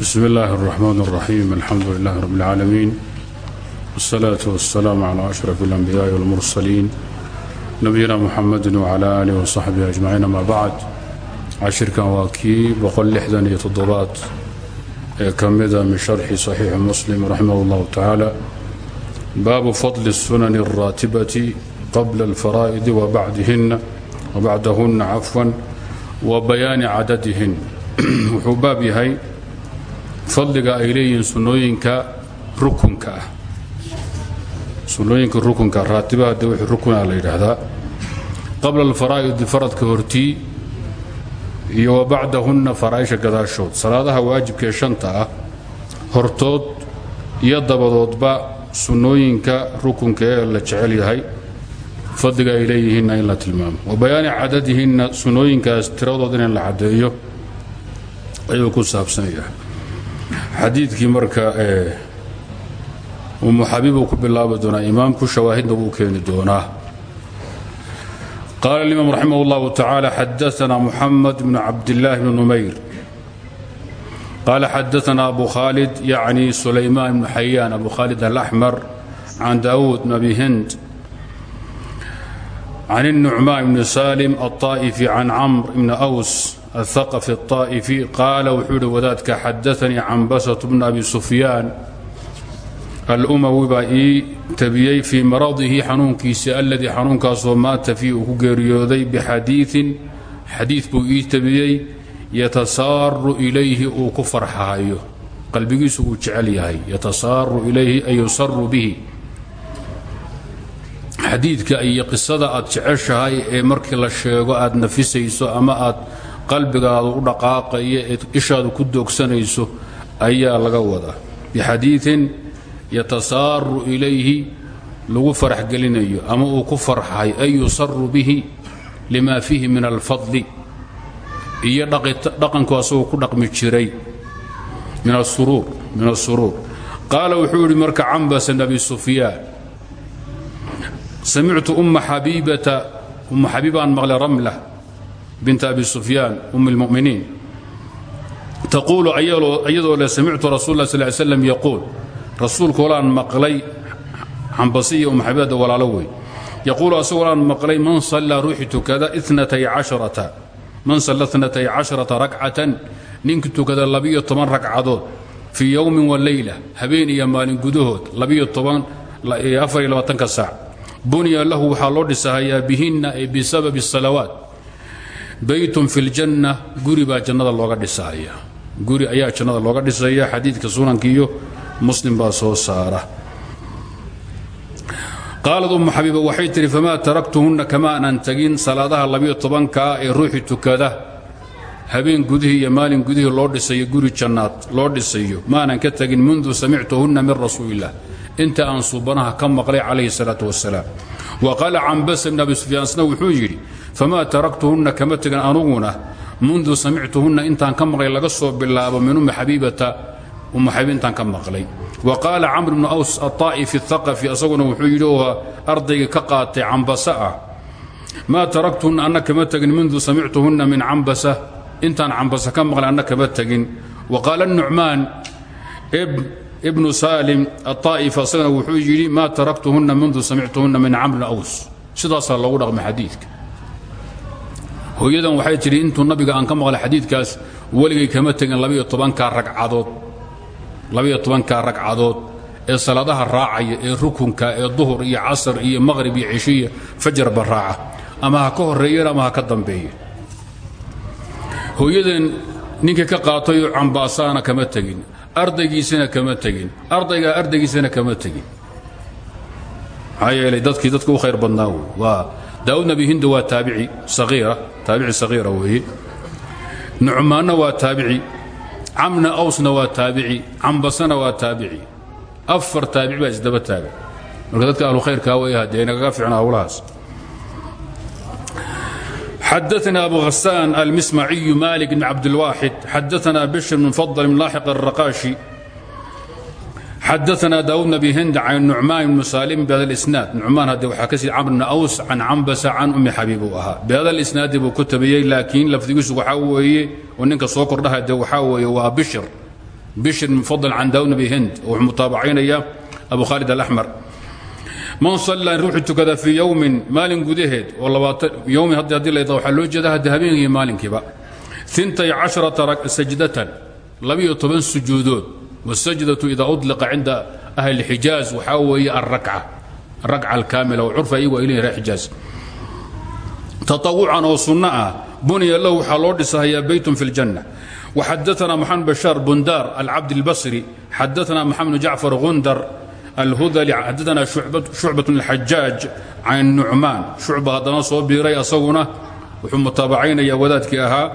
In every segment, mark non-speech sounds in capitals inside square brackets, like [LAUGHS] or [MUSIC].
bsm اllahi الرحmn الرaxيm alxamdu لlah rb اlعaalamiin wالsalaaة wالsalaam عlى أشhrف الأnbiyaaءi wاlmursaliin nabiyina mxamadi وعlى آlih وصaxbih أجmaciin ama bacd cashirkan waa kii boqolixdan iyo toddobaad ee ka mida min sharxi صaxiixi muslim raximah اllahu tacaala baabu fadli الsunan الraatibati qabla اlfaraa'idi wabacdahuna cafwan wa bayaani cadadihin [CLEARS THROAT] wuxuu baab yahay fadliga ay leeyihiin sunnooyinka rukunka ah. Sunnooyinka rukunka raatibaha de wixii rukuna la yidhaahdaa. Qabla alfaraa'idi faradka hortii iyo wa bacdahunna faraa'isha gadaashood salaadaha waajibkaee shanta ah hortood iyo dabadoodba sunnooyinka rukunka ee la jecel yahay fadliga ay leeyihiinna in la tilmaamo. Wa bayaani cadadihinna sunnooyinkaas tiradood in la caddeeyo ayuu ku saabsan yahay xadiidkii marka umu xabiibuu ku bilaabi doonaa imaamku shawaahidna wuu keeni doonaa qaala اlimam raximah اllahu tacaala xadaana muxamed bn cabdillaahi bn numayr qaala xadaana abu khaalid yacni sulaymaan bn xayaan abu khaalid alaxmar can daawuud bn abi hind can الnucmaan bni salim aلطaa'ifi can camr bni aws الثقفi الطائفي qaala wuxuu ihi wadaadka xadaanii cambasة bn abi sufyaan almawi baa ii tabiyey fii maradihi xanuunkiisa aladii xanuunkaasoo maata fii uu ku geeriyooday bixadiiثin xadiid buu ii tabiyey yatasaaru ilayhi uu ku farxahayo qalbigiisu uu jecel yahay yatasaaru ilayhi ay yusaru bihi xadiidka iyo qisada aad jeceshahay ee markii la sheego aad nafisayso ama aad qalbigaadu u dhaqaaqaya ishaadu ku doogsanayso ayaa laga wadaa. Bixadiiin yatasaaru ilayhi lagu faraxgelinayo ama uu ku farxay ay yusaru bihi lima fiihi min alfadli iyo dhaqanku asagoo ku dhaqmi jiray. Min asuruur qaala wuxuu yidhi marka cambasan abi sufyaan. Samictu umma xabiibata. Umma xabiibaan maqlay ramla bint abi sufyaan um اlmuminiin taquulu iyadoo le samictu rasul lah sal slam yaquul rasuulkoolaan maqlay xambasiya um xabiibada walaalo wey yaquulu asagoolaan maqlay man sallaa ruuxi tukada man salla inatay casharata rakcatan ninkii tukada labiyo toban ragcadood fii yowmin wa leyla habeen iyo maalin gudahood labiyo toban afar iyo labaatanka saac bunya lahu waxaa loo dhisahayaa bihinna ay bisababi الsalawaat baytun fi ljanna guri baa jannada looga dhisaya. Guri ayaa jannada looga dhisaya xadiidka sunankiiyo muslim baa soo saara. Qaalad ummu xabiiba waxay tihi famaa taraktuhunna kama aanan tegin salaadaha labiyo tobankaa ee ruuxi tukada habeen gudihii iyo maalin gudihii loo dhisayo guri jannaad loo dhisayo maanan ka tegin mundu samictuhunna min rasuuliillah inta aan suubanaha ka maqlay calayhi salaatu wasalaam wa qaala cambasa bn abi sufyaansna wuxuu yidhi famaa taraktuhunna kama tegin anuguna mundu samictuhunna intaan ka maqlay laga soo bilaabo min ummi xabiibata ummu xabiib intaan ka maqlay wa qaala camr bnu aws aطaa'ifi athaqafi asaguna wuxuu yidhi oo ardayga ka qaatay cambasa ah maa taraktuhunna anna kama tegin mundu samictuhunna min cambasa intaan cambasa ka maqlay anna kama tegin wa qaala nucmaan ibnu salim aطaa'if asagana wuxuu yidhi maa taraktuhunna mundu samictuhunna min camr xadiidka hooyadan waxay tidhi intuu nabiga aan ka maqlay xadiidkaas weligay kama tegin labiyo tobankaa ragcadood. Labiyo tobankaa ragcadood ee salaadaha raacaya ee rukunka ee duhur iyo casar iyo maqhrib iyo cishiya fajarba raaca. Ama ha ka horreeyeen ama ka dambeeye hooyadan ninkii ka qaatayoo cambaasaana kama tegin ardaygiisana kama tegin ardaygaa ardaygiisana kama tegin. Maxaa yeelay dadkii dadka u khayr badnaa wey waa daawud nabi hinda waa taabici taabici sahiira weeye nucmaanna waa taabici camna awsna waa taabici cambasana waa taabici afar taabici baa isdaba taaga marka dadka ahlu khayrkaa way haddee nagaga fiicna hawlahaas xadaثna abu hasaan almismaciyu malik bn cabdilwaaxid xadaثna bishr bn fadl bn laaxiq الraqaashi xadaana daawud bn hind can nucmaan ibnu saalim bihada isnaad nucmaan hadde waxaa ka sii camr bn aws can cambasa can ummi xabiib uu ahaa bihada isnaadi buu ku tabiyey laakiin lafdigiisu waxaa weeye oo ninka soo kordhaha de waxaa weeye waa bishir bishir mufadal can daawud bn hind oo wuxuu mutaabacaynaya abu khaalid alaxmar man sallaa ruuxu tukada fii yowmin maalin gudaheed oo yowmin haddi haddii la waxaa loo jeeda hadda habeenkii maalinkiiba intay caشharaةa sajdatan labiyo toban sujuudood wasajdatu idaa udliqa cinda ahli xijaaz waxaa weeye alrakca alrakca alkaamila oo curfa iyagu ay leeyihin reer xijaaz taطawucan oo sunno ah bunya lahu waxaa loo dhisahayaa beytun fi اljanna وxadaثna mxamed bashaar bundar alcabd اlbصri xadaثna mxamed jacfar gundar alhudli xadaثna shucbaة اlxajaaj can nucmaan shucba haddana soo biiray asaguna wuxuu mutaabacaynaya wadaadkii ahaa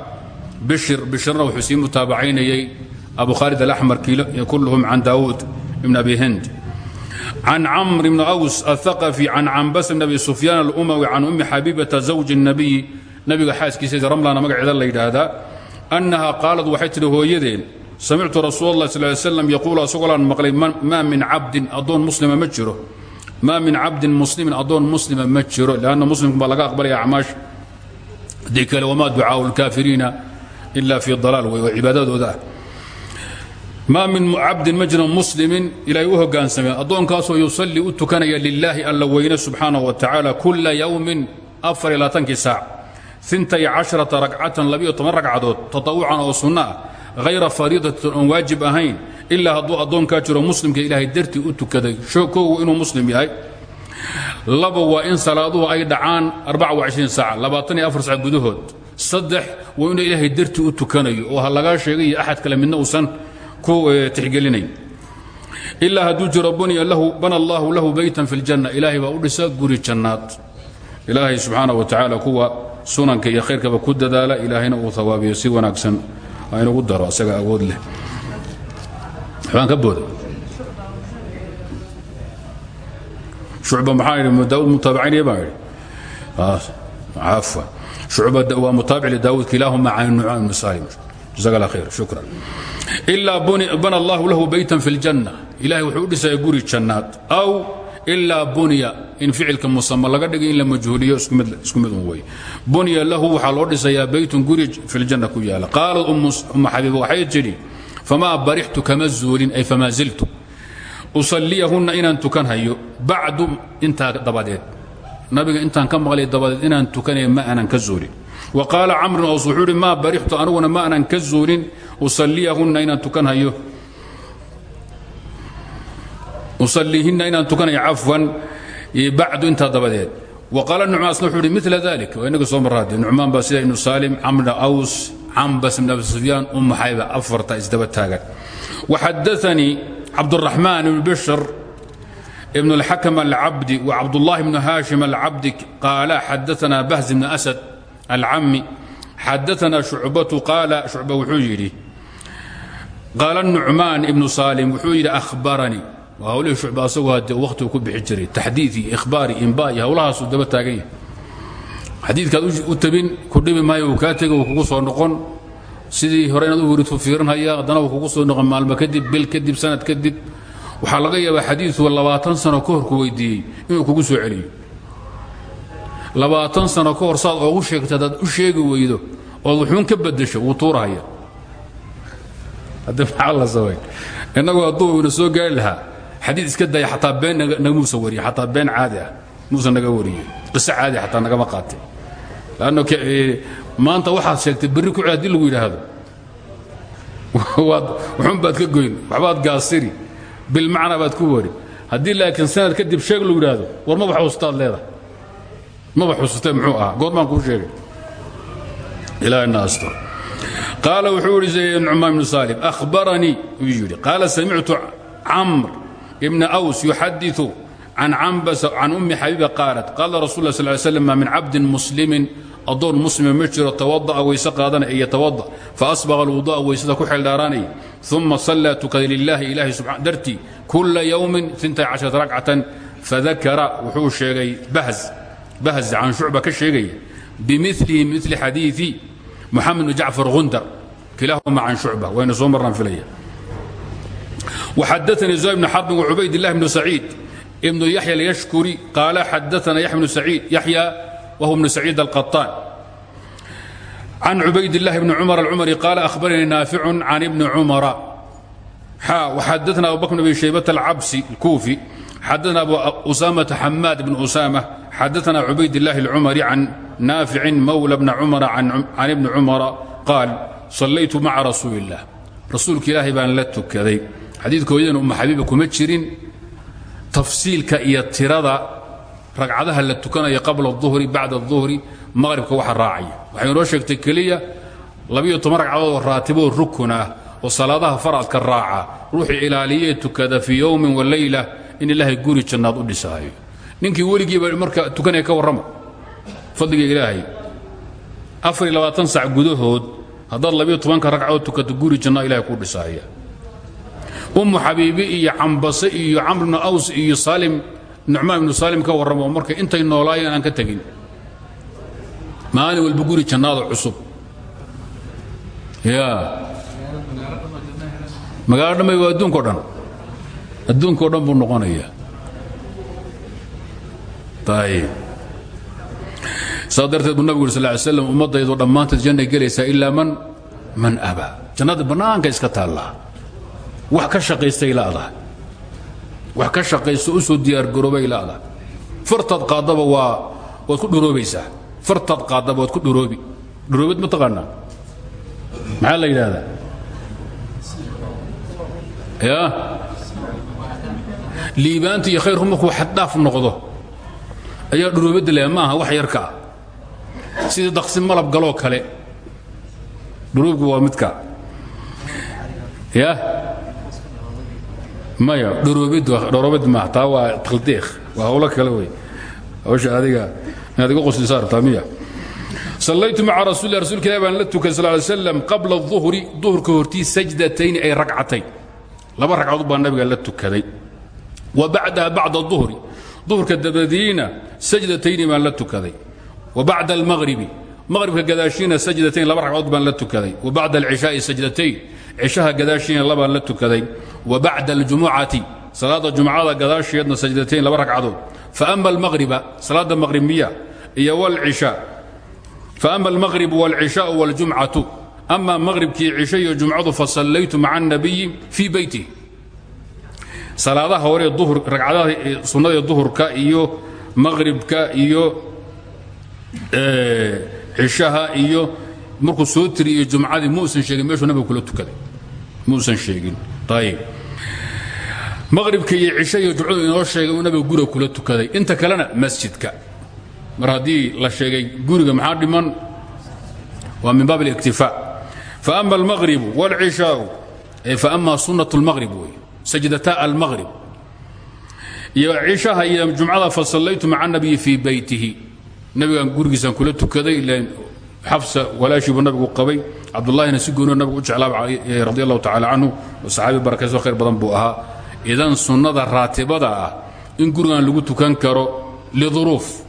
bishir bishirna wuxuu sii mutaabacaynayay abu khaalid alaxmar kulluhum can daawuud ibn abi hind can camr bn aws aلثaqفي can cambas bn abi sufyaan اlumawi can umi xabibata zawji الnabiy nabiga xaaskiisa ramlana magaceeda la yidhaahdaa annaha qaalad waxay tidhi hooyadeen samictu rasuul اlah sal ly slam yaquulu asagolaan maqlay maa min cabdin addoon muslima ma jiro maa min cabdin muslimin addoon muslima ma jiro lanna muslimku baa laga aqbalaya acmaasha haddii kale wamaa ducaau اlkaafiriina ila fii dalaal wey oo cibaadadooda ah maa min cabdin ma jiro muslimin. Ilaahay u hogaansamee addoonkaasoo yusallii u tukanaya lilaahi alla weyne subxaanaه wa tacaala kula yowmin afar iyo labaatankii saac intay casharata ragcatan labiyo toban ragcadood taطawucan oo sunno ah hayra fariidatin oon waajib ahayn ilaa hadduu addoonkaa jiro muslimka ilaahay dartii u tukaday. Kow inuu muslim yahay. Laba waa in salaaduhu ay dhacaan saac gudahood. Saddex waa inuu ilaahay dartii u tukanayo oo ha ku tixgelinayn ilaa hadduu jiro bana allahu lahu beytan fi اljanna ilaahay baa u guri jannaad. Ilaahay subxaanaه wa tacaala kuwa sunanka iyo khayrkaba ku dadaala ilaahayna uu hawaabiyo si wanaagsan. Inugu daro asaga awood leh. Waxbaan ka booda shucba maxaa idhi daawud mutaabicaynaya baan idhi cafwan shucba waa mutaabic lidaawud kilaahuma can nucmaan ibni salim jazaak allah khayr shukran ilaa bana allahu lahu beytan fi اljanna ilahay wuxuu u guri jannaad. Aw ilaa bunya in ficilka musama laga dhigay in la majhuuliyo isku mid un wey bunya lahu waxaa loo dhisayaa beytun guri fi ljanna ku yaalla. Qaalat umma xabiiba waxay tidhi famaa barixtu kama zuulin ay famaa ziltu. Usalliyahunna inaan tukan hayo bacdu intaa dabadeed. Nabiga intaan ka maqlay dabadeed inaan tukanaya ma aanan ka zuulin. Wa qaala camrun aws wuxuu ihi maa barixtu aniguna ma usalliyahunna inaan tukan hayo. Usaliihinna inaan tukanayo cafwan bacdu intaa dabadeed. Wa qaala nucmaan asna wuxuu uhi mila dalik waa inaga soo marraade nucmaan baa sida ibnu saalim camr cambas ibn abi sufyaan umma xayba afarta isdaba taagan. Waxadaanii cabduraxmaan ibn bishr ibn اlxakm alcabdi wa cabdullahi ibnu haashim alcabdi qaala xadaana bahz ibn asad alcami xadaana shucbatu qaala shucba wuxuu qaala nucmaan ibnu saalim wuxuu yidhi ahbaranii waa hawlihii shucba asagoo haddee wakhtigu ku bixi jiray taxdiid iyo ikhbaari imba iyo hawlahaasuu daba taagan yahay. Xadiidkaad u tabin ku dhibi maayo uu kaa tega uu kugu soo noqon. Sidii hore inaad u wiritu fiirinhaya haddana uu kugu soo noqon maalmo kadib bil kadib sanad kadib. Waxaa laga yaabaa xadiidku labaatan sano ka hor ku weydiiyey inuu kugu soo celiyo labaatan sano ka hor saad oogu sheegta haddaad u sheegi weydo ood wuxuun ka bedesho wuu tuurahaya hadda maxaa la samayn innagu hadduu ina soo gaari lahaa xadiid iska daya xataa been nagamuusa wariye xataa been caadi ah muusa naga wariyey qiso caadi xataa nagama qaatay. Lanno maanta waxaad sheegtay berri ku haddii lagu yidhaahdo. [LAUGHS] Waad wuxuun baad ka goyn waxbaad gaasiri bilmacna baad ku wari. Haddii laakiin sanad kadib sheeg lagu yidhaahdo war maba xusustaad leedahay. Maba xusustee muxuu ahaa? Goormaan kuu sheegay. Ilaahina astur qaala wuxuu ihi nucmaan ibnu saalim ahbaranii uu yidhi qaala samictu camr ibna aws yuxadiثu can cambas can ummi xabiiba qaalat qaala rasul sal ly slam ma min cabdin muslimin addoon muslima ma jiro tawada'a weyse qaadana iyo tawada faasbaqa alwudu'a weysada ku xeeldhaaraanaya uma sallaa tukaday lilaahi ilahi dartii kula yowmin ragcatan fadakara wuxuu sheegay bahz bahz can shucba ka sheegaya bimilihi mili xadiiثi muxamed bn jacfar hundar kilaahumaa can shucba waynu soo marnaan filaya xadanii zuhay bn xarbin wacubaydاlah bn saciid. Ibn yaxya alyashkuri qaala xadaana yaya bn saciid yaxya wahu bnu saciid alqaطaan can cubaydillahi bni cumar alcumari qaala ahbaranii naaficun can ibni cumara xaa waxadana abu bakr bn abi shaybata alcabsi alkuufi. Xadaana abu usaamata xamaad bn usaama. Xadaana cubaydillahi alcumari can naaficin mawla bna cumara can ibni cumara qaal sallaytu maca rasuuli illaah rasuulka ilaahay baan la tukaday. Xadiidka hooyadan umma xabiiba kuma jirin. Tafsiilka iyo tirada ragcadaha la tukanaya qabla اduhri bacda اduhri maqribka waxa raacaya. Waxay inoo sheegtay keliya labiyo toban ragcadoodoo raatiboo rukun ah oo salaadaha faradka raaca ruuxii ilaaliyee tukada fii yowmin walayla in ilaahay guri jannaad u dhisaayo. Ninkii weligiiba marka tukanaya ka warrama fadliga ilaahay. Afar iyo labaatan sac gudahood haddaad labiyo tobanka ragcadood tukato guri jannaa ilahay kuu dhisaaya ummu xabiibi iyo cambase iyo camr bnu aws iyo salim nucmaan ibnu saalim ka warrama oo marka intay noolaayeen aan ka tegin. Maalin walba guri jannaada cusub. Ya magaalo dhamay waa adduunko dhan. Adduunkao dhan buu noqonaya ayb saa darteed buu nabigu uri sal ly slam ummaddaydu dhammaanteed jannay gelaysaa ilaa man man abaa jannada bannaanka iska taallaa wax ka shaqaystay laadahay wax ka shaqaysto u soo diyaargaroobay laadahay fartaad qaaddaba waa waad ku dhuroobaysaa. Fartaad qaaddaba waad ku dhuroobi. Dhuroobid ma taqaanaa? Maxaa la yidhaahdaa? Ya? Liibaanta iyo khayrku markuu xaddhaaf noqdo. Ayaa dhuroobadda leh ma aha wax yarka ah sidii daksin malab galoo kale. Duruubku waa midka. Ya? Maya dhuruubid maaha taa waa takhdiiq waa hawlo kale wey. Hawsha adiga inaad iga qoslisaa rabtaa sallaytu maca rasuulillah rsulka ilahi baan la tukan sal lay slam qabla duhri duhurka hortii sajdatayn ay ragcatayn. Laba ragcadood baa nabiga la tukaday. Wa bacdaha bacda duhri duhurka dabadiina sajdatayn baan la tukaday wa bacda almaqribi maqribka gadaashiina sajdatayn laba ragcadood baan la tukaday wa bacda alcishaai sajdatayn cishaha gadaashiina labaan la tukaday wa bacda aljumucati salaada jumcada gadaasheedna sajdatayn laba ragcadood faama almaqriba salaada maqribmiya iyo wlcishaa faama almaqribu wاlcishaau wاljumcatu ama maqribkii cisho iyo jumcadu fasallaytu maca الnabiyi fii beytih salaadaha hore ragcadaha sunnada duhurka iyo maqribka iyo cishaha iyo markuu soo tiriyo jumcadii muusan sheegin meeshuu nabiga kula tukaday muusan sheegin ayib maqribka iyo cisho iyo jumcadu inoo sheegay uu nabiga guriga kula tukaday inta kalena masjidka mar haddii la sheegay guriga maxaa dhiman waa min baab اliktifaa faama almaqribu wاlcishaau faama sunat اlmaqrib wey sajdata almaqrib iyo cishaha iyo jumcada fasallaytu maca nabiyi fii beytihi nabigaan gurigiisaan kula tukaday xafsa walaashii buu nabigu qabay. Cabdullahina si goonoo nabigu u jeclaaba radi allahu tacala canhu saxaabi barakayso badan buu ahaa. Idan sunnada raatibada ah in gurigan lagu tukan karo liuruuf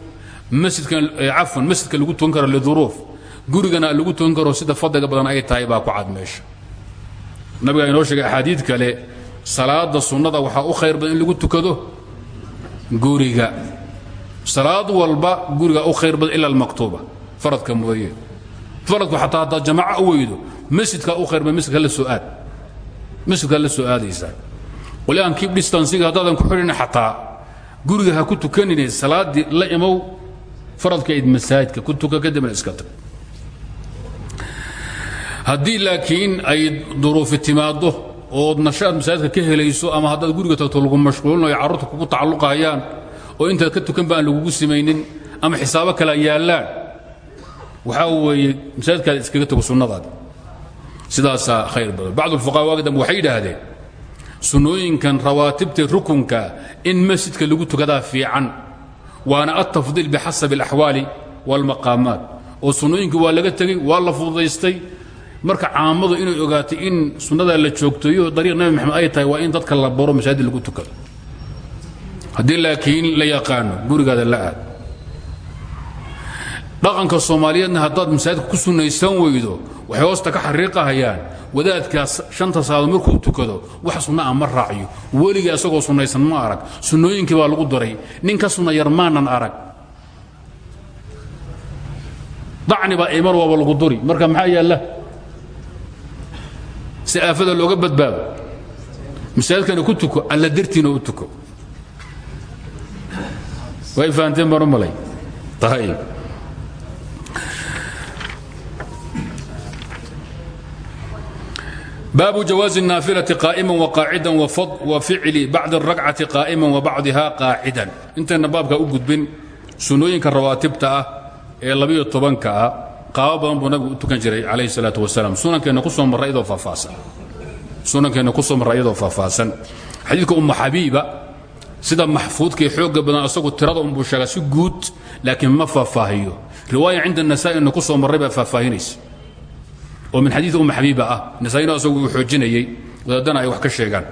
masjidkan cafwan masjidka lagu tukan karo liduruuf gurigana lagu tukan karo sida fadliga badan ay tahay baa ku cad meesha. Nabigaa sheegay axaadiid kale salaada sunnada waxaa u khayr badan in lagu tukado guriga salaad walba guriga u khayr badan ila almaktuuba faradka mooye. Faradku xataa haddaad jamaaca u weydo masjidka u khayr badan masjidka la soo aad masjidkaa la soo aadaysaa qolyahan keep distancega haddaadan ku xidhin xataa guriga ha ku tukanine salaaddii la imow faradka id masaajidka ku tuka kadibna iska tag. Laakiin ay duruufi timaaddo ood nashaad masaajidka ka helayso ama haddaad guriga tagto lagu mashquulinayo carruurta kugu tacalluqayaan oo intaad ka tukan ba aan lagugu samaynin ama xisaabo kale yaallaan waxaa weeye masaajidkaada iskaga tago sunnadaadi sidaasaa khayr badan. Bacdu alfuqaha waagi dambe waxay yidhaahdeen sunnooyinkan rawaatibta rukunka in masjidka lagu tukadaa fiican waana altafdiil bixasabi alaxwaali waalmaqaamaat oo sunnooyinkii waa laga tegey waa la fududaystay. Marka caamadu inay ogaatay in sunnadaa la joogteeyo dariiq nabi tahay waa in dadka la baro masaajid lagu tukado haddii laakiin la yaqaano gurigaada la aad. Dhaqanka soomaaliyeedna haddaad masaajidka ku sunnaysan weydo waxay hoosta ka xariiqahayaan. Wadaadkaas shanta saado markuu tukado wax sunna ah ma raaciyo weligii asagoo sunnaysan ma arag. Sunnooyinkii baa lagu daray. Nin ka sunna yar maanan arag. Dacni baa imar waaba lagu duri. Marka maxaa yaalla? Si aafada looga badbaado. Masaajidkana ku tuko alla dartiina u tuko way fahanteen baan u malay ayb baabu jawaazi الnaafilati qaa'ima waqaacida waficli bacdi الragcati qaa'ima wabacdiha qaacidan intayna baabka u gudbin sunnooyinka rawaatibta ah ee labiyo tobanka ah qaabo badan buu nabigu u tukan jiray calayh الsalaaة wasalaam sunankeenna kusoo marra iyadoo faahfaahsan sunankeenna kusoo marra iyadoo faahfaahsan xadiidka umma xabiiba sida maxfuudka xooga badan isagu tirada unbuu sheegaa si guud laakiin ma faahfaahiyo. Riwaaya cinda nasaa-ina ku soo marray baa faahfaahinaysa. Min xadii um xabiiba ah. Nasaa-ina isagu uu xoojinayey ay wax ka sheegaan.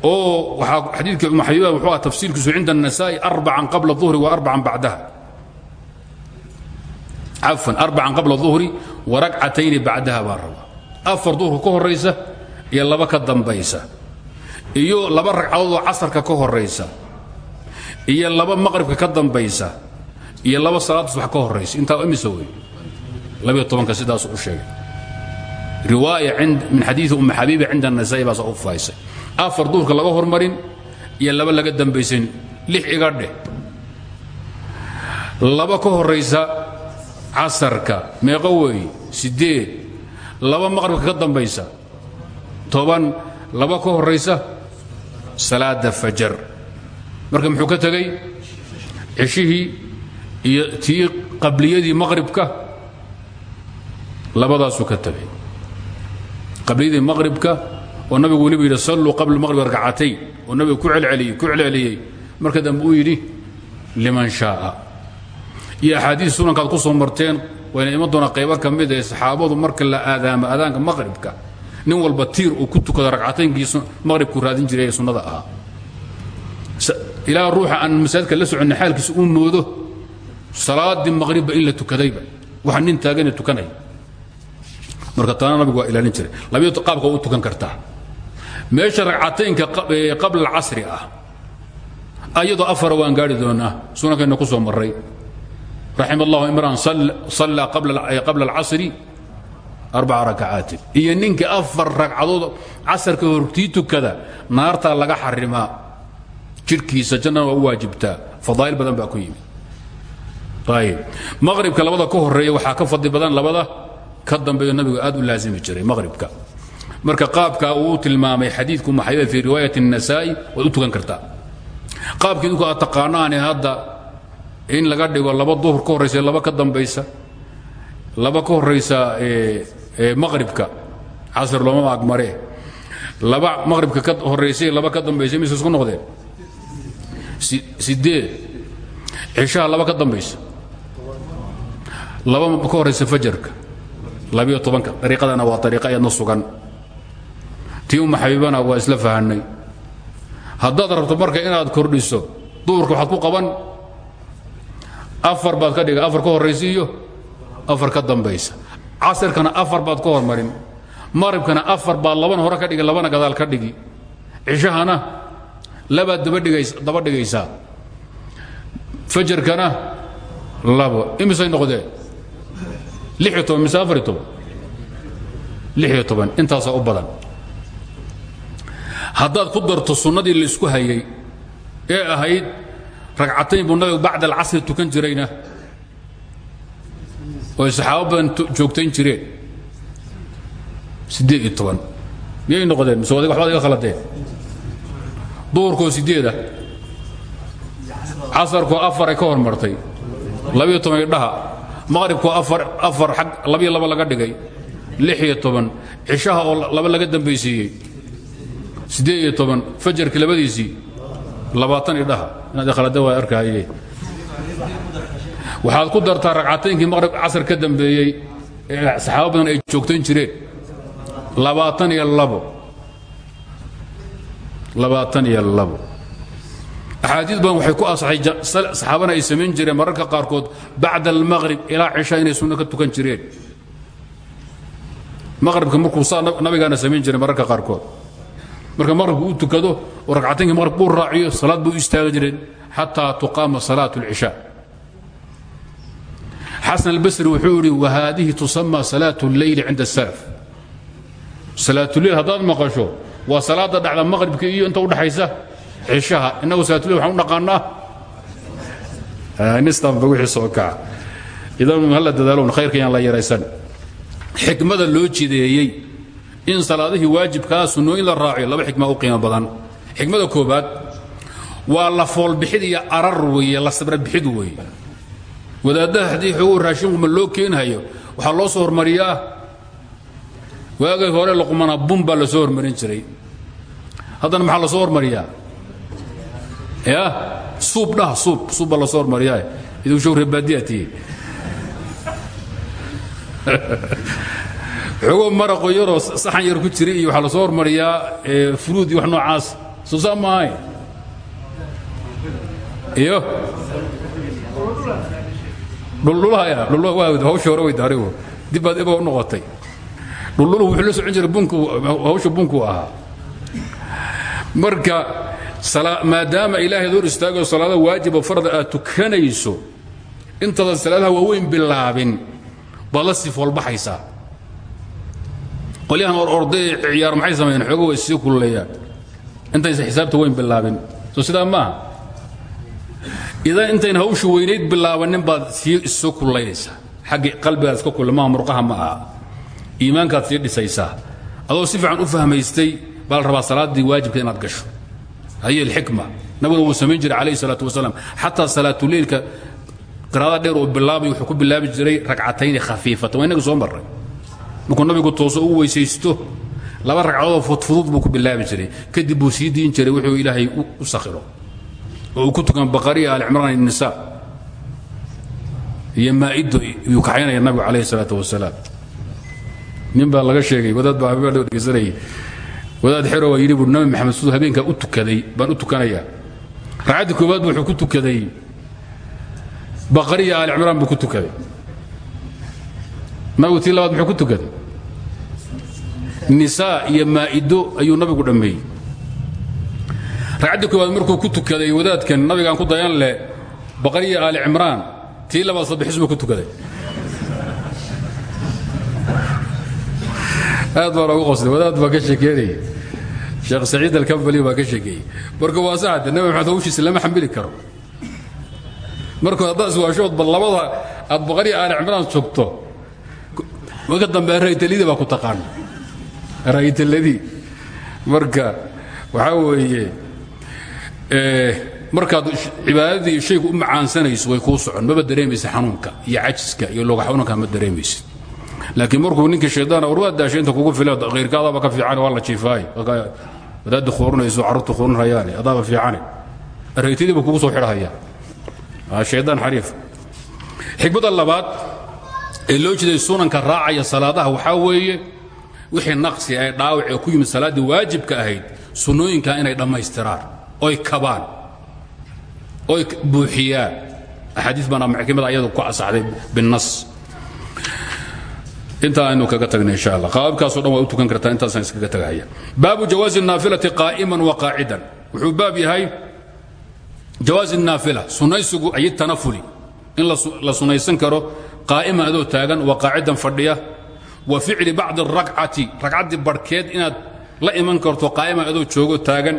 Oo waxaa xadiidka um xabiiba wuxuu ah tafsiirkiisu cinda anasaa'i arbacan qabla duhri wa arbacan bacdaha. Cafan arbacan qabla duhri wa ragcatayni bacdaha baan rabaa. Afar duhurka ka laba ka dambaysa iyo laba ragcadood oo casarka ka horaysa iyo laba maqribka ka dambaysa. Iyo laba salaad subax ka horaysa intaa imisa wey labiyo tobanka sidaas u sheegay. Riwaaya min xadiii ummi xabiiba cinda anasaa'i baas u faysay afar duurka laga hormarin iyo laba laga dambaysan lix iga dheh. Laba ka horaysa casarka. Meeqo weeye siddeed. Laba maqribka ka dambaysa. Toban. Laba ka horaysa salaada fajar. Marka muxuu ka tegey? Ceshihii iyo tii qabliyadii maqribka labadaasuu ka tegey. Qabliyadii maqribka oo nabigu weliba yidhi salluu qabla maqrib rakcatayn oo nabigu ku celceliyey ku celceliyey. Marka dambe uu yidhi liman shaaa. Iyo axaadiis sunankaad ku soo marteen wayna iman doonaa qaybo ka mid ee saxaabadu marka la aadaamo aadaanka maqribka nin walba tiir uu ku tukado ragcataynkii maqribku raadin jiray sunnada ahaa. Ilaa ruuxa aan masaajidka la soconna xaalkiisa uu moodo salaadii maqribba in la tukadayba waxa nin taagane tukanaya marka taana nabigu waa ilaalin jiray. Labiyo qaabka u tukan kartaa. Meesha ragcataynka qabla alcasri ah ayadoo afara waan gaari doonaa sunankeenna ku soo marray. Raxima allahu imraan sallaa qabla alcasri arbaca rakacaatin iyo ninkii afar ragcadood casarka hortii tukada naartaa laga xarimaa jidhkiisa jannana waa u waajibtaa. Fadaa'il badan baa ku yimid. Ayib maqhribka labada ka horreeya waxaa ka fadli badan labada ka dambeeyo nabigu aad u laasimi jiray maqhribka. Marka qaabka uu u tilmaamay xadiidku maxayada fii riwaayat الnasaa'i waad u tukan kartaa. Qaabkii idinku aad taqaanaani hadda in laga dhigo laba duhur ka horraysa laba ka dambaysa laba ka horraysa maqribka casr looma agmaree laba maqribka ka horraysay laba ka dambaysa mise isku noqdeen? Sideed cishaha laba ka dambaysa laba ka horraysa fajarka? Labiyo tobanka. Dariiqadana waa dariiqa iyadna sugan. Tii umma xabiibana waa isla fahanay. Haddaad rabto marka inaad kordhiso duhurka waxaad ku qaban. Afar baad ka dhiga afar ka horraysa iyo afar ka dambaysa casirkana afar baad ka hormarin maqribkana afar baad labana hore ka dhigi labana gadaal ka dhigi. Cishahana labaad daba dhigaysaa. Fajarkana labo imisay noqdeen lixiyo toban mise afariyo toban? Lixiyo toban u badan. Haddaad ku darto sunnadii la isku hayay ee ahayd ragcatayn buu nabigu bacda alcasri tukan jirayna oy saxaabo badan joogtayn jireen. Siddeed iyo toban. Miyay noqdeen mise waxbaad iga khaladeen? Duhurkoo siddeeda. Casarkoo afar ay ka hormartay labiyo toban idhaha maqribkoo afar afar xag labiyo laga dhigay. Lix iyo toban. Cishaha oo laba laga dambaysiiyey. Siddeed iyo toban. Fajarkii labadiisii. Inaad waa arkaaye waxaad ku dartaa ragcataynkii maqrib casar ka dambeeyey ee saxaabo badan ay joogtayn jireen. Labaatan iyo labo. Labaatan iyo labo. Axaadiid badan waxay ku asaxay saxaabana ay samayn jireen mararka qaarkood bacda almaqrib ilaa cisha inay sunno ka tukan jireen. Maqribka markuu saa nabigaana samayn jiray mararka qaarkood. Marka maqribku uu tukado oo ragcataynkii maqrib uu raaciyo salaad buu istaagi jireen xataa tuqaama salaat اlcishaa xasan albasri wuxuu idhi wahaadihi tusama salaat اleyli cinda اsalaf salaatuleyl haddaad maqasho waa salaada dhacda maqhribka iyo inta udhaxaysa cishaha. Innagu salaatuleyl waxaan u dhaqaannaa. Istanba wixii soo kaca. Idan halla dadaalon khayrka yaan la yaraysan. Xikmada loo jideeyey in salaadihii waajibkaa sunnooyin la raaciyo laba xikmaa u qiimo badan. Xikmada koobaad waa la foolbixid iyo arar weeye la sabra bixid weeye wadaaddaha haddii xoogu raashinquma loo keenhayo waxaa loo soo hormariyaa? Waagay hore luqmana bun baa la soo hormarin jiray. Haddana maxaa la soo hormariyaa? Ya? Suub dhah suub. Suub baa la soo hormariyaa. Idinku show reebaadiyaa tihi [LAUGHS] xogoo maraqo yaroo saxan yar ku jira iyo waxaa la soo hormariyaa furuud iyo wax noocaas. Soo saa maahay iyo hawsha hore way daarigu dib baad iba u noqotay. Dhuldhuluhu wuxuu la socon jiray bunku hawsha bunku ahaa. Marka maadaama ilaahay door istaagoo salaada waajiba farda aad tukanayso intaadan salaadaha waaweyn bilaabin baad la sii foolbaxaysaa qolyahan or orday ciyaar maxay sameeyeen? Xoogo way sii kululeeyaan intaysa xisaabta weyn bilaabin. Soo sidaa maaha idan intayna hawsha weynayd bilaabanin baad sii isu kululayaysaa xagga qalbigaad iska murqaha ma aha. Iimaankaad sii dhisaysaa. Adoo si fiican u fahmaystay baa la rabaa waajibka inaad gasho. Haye alxikma nabiguna wuu samayn jiray calayhi salaatu wasalaam. Xataa salaatuleylka qiraada dheer uu bilaabay wuxuu ku bilaabi jiray ragcatayni khafiifatan waa soo marray. Markuu nabigu tooso ugu weysaysto laba ragcadoodoo fudfudud buu ku bilaabi jiray. Kadib buu sii diin jiray wuxuu ilaahay u sakhiro oo uu ku tukan baqariya alicimraan innisaa iyo maa'ido yuu kaxaynaya nabigu calayhi salaatu wasalaam. Nin baa laga sheegay wadaad baa habeen dhegeysanayay wadaad xero waa yidhi buu nabi maxamed siduu habeenkaa u tukaday baan u tukanayaa ragcaddii koowaad buu wuxuu ku tukaday. Baqariya alicimraan buu ku tukaday. Nabigu tii labaad muxuu ku tukaday. Nisaa iyo maa'ido ayuu nabigu dhammeeyey ragcaddii koowaad markuu ku tukaday wadaadkan nabigaan ku dayan leh baqariya aali cimraan tii labaad sabbixis buu ku tukaday. Aad baa loogu qosday wadaad baa ka sheekeynaya sheekh saciid alkambali baa ka sheekeeyey. Marka waa saxde nabi maxamed hawshiisa lama xambili karo. Marka haddaad iswaashood bal labada aad baqariya aali cimraan joogto marka dambe raytalidii baa ku taqaan. Raytaladii marka waxaa weeye markaad cibaadadii shaygu u macaansanayso way kuu socon. Maba dareemaysa xanuunka iyo cajiska iyo loga xanuunka ma dareemaysid. Laakiin markuu ninka shaydaan warwaad daashay inta kugu fila khayrkaadaaba ka fiican waa la jiifaaye wadaadda khuurinayso carruurta khuurinhayaane adaaba fiicane raytadii buu kugu soo xidhahaya shaydaan xariif. Xikmadda labaad ee loo jeeday sunanka raacaya salaadaha waxaa weeye wixii naqsi ay dhaawac ku yimid salaaddii waajibka ahayd sunnooyinka inay dhammaystiraan oy kabaan oy buuxiyaan. Axaadiis baana maxkamada ayadu ku asaxday binnas. Intaa aynu kaga tagna insha allah. Qaababkaasoo dhan waa u tukan kartaa intaasaan iskaga tagahaya baabu jawaazi naafilati qaa'iman wa qaacidan. Wuxuu baab yahay jawaazi naafila. Sunnaysigu ay tanafuli in la sunnaysan karo qaa'iman adoo taagan wa qaacidan fadhiya. Wa ficli bacdi arakcati ragcaddii barhkeed inaad la iman karto qaa'iman adoo joogo taagan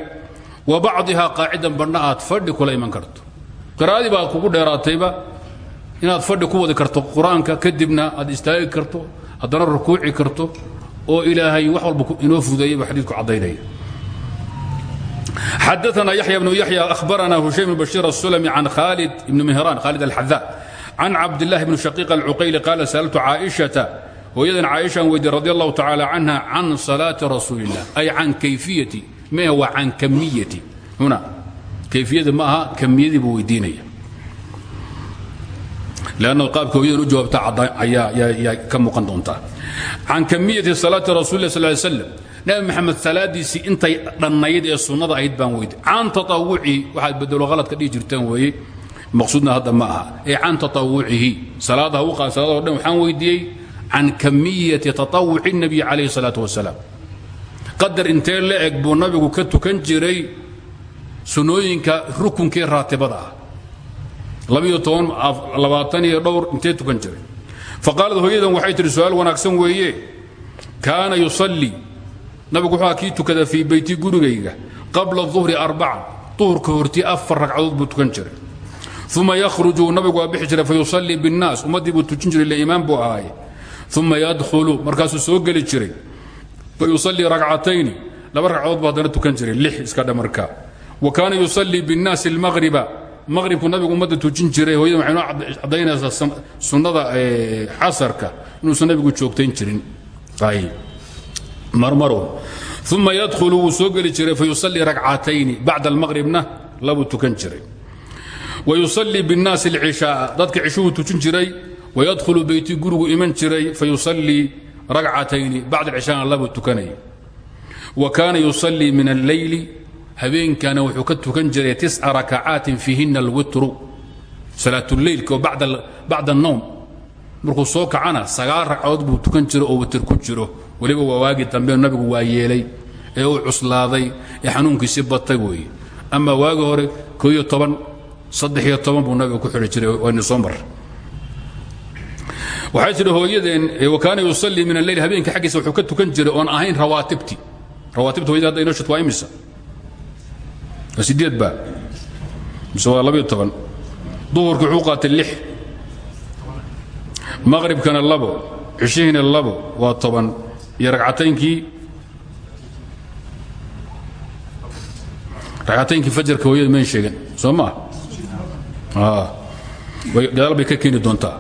wa bacdihaa qaacidan banna aad fadhi kula iman karto. Qira'adii baa kugu dheeraatayba inaad fadhi ku wadi karto qur'aanka kadibna aad istaagi karto haddana rukuuci karto oo ilaahay wax walba inoo fudeeyayba xadiidku caddaynaya. Xadaana yaxya bnu yaxya ahbarana hushaym bashir asulami can khaalid ibni mehraan khaalid alxadaa can cabdillahi bni shaqiiq alcuqayli qaala sa'altu caaishata hooyadan caaishaan weydiye radi allahu tacaala canha can salaati rasuuli illah ay can kayfiyati meh waa can kamiyati? Huna kayfiyada ma aha kamiyadii buu weydiinaya lann qaabka jawaabta ayaa ka muuqan doontaa. Can kamiyati salaati rasul lah sal slam nabi maxamed salaadiisii intay dhannayd ee sunnada ahayd baan weydi. Can taawucihi waxaad bedelo haladka dhihi jirtaan weeye maqsuudna hadda ma aha. Ee can taawucihi salaadaha salaadao dhan waxaan weydiiyey can kamiyati taawuci nabiy calayhi salaatu wasalaam qadar intee la eg buu nabigu ka tukan jiray sunnooyinka rukunkii raatibada ah? Labiyo toban labaatan iyo dhowr intee tukan jiray? Faqaalad hooyadan waxay tihi su'aal wanaagsan weeye. Kaana yusallii nabigu wuxuu kii tukada fii beyti gurigayga qabla duhri arbacan duhurka hortii afar ragcadood buu tukan jiray. Uma yakhruju. Nabigu waa bixi jiray fayusallii biاnnaas ummaddii buu tujin jiray ila imaam buu ahaaye uma yadkhulu. Markaasuu soo geli jiray fayusalii racatayni laba ragcadood bu haddana tukan jiray lix iska dha marka wa kaana yusalii binnaasi almaqriba maqribku nabigu ummadda tujin jiray hooyada waxay noo caddaynaysaa sunnada xasarka inuusan nabigu joogtayn jirin. Marmaro uma yadkhulu wuu soo geli jiray fayusalii racatayni bacda almaqribna labuu tukan jiray. Wayusalii binnaasi alcishaaa dadka cishuu tujin jiray. Wayadkhulu beyti gurigu iman jiray fayusalii ragcatayni bacda alcishaana labuu tukanayay wa kaana yusallii min alleyli habeenkana wuxuu ka tukan jiray tica rakacaatin fiihina alwitru salaatuleylka oo bacda annowm markuu soo kacana sagaal ragcadood buu tukan jiro oo witir ku jiro. Weliba waa waagii dambe nabigu waa yeelay ee uu cuslaaday ee xanuunkiisi batay weeye. Ama waagi hore ko iyo toban saddex iyo toban buu waxay tidhi hooyadeen wakaana yusallii min alleyl habeenka xaggiisa wuxuu ka tukan jiray oon ahayn rawaatibti rawaatibta hooyada hadda inoo shid waa imisa waa sideed ba mise waa labiyo toban. Duhurkii wuxuu qaatay lix. Maqribkana labo. Cishihiina labo. Waa toban. Iyo ragcataynkii. Ragcataynkii fajarka hooyada mayn sheegin. Soo maa gadaal bay ka keeni doontaa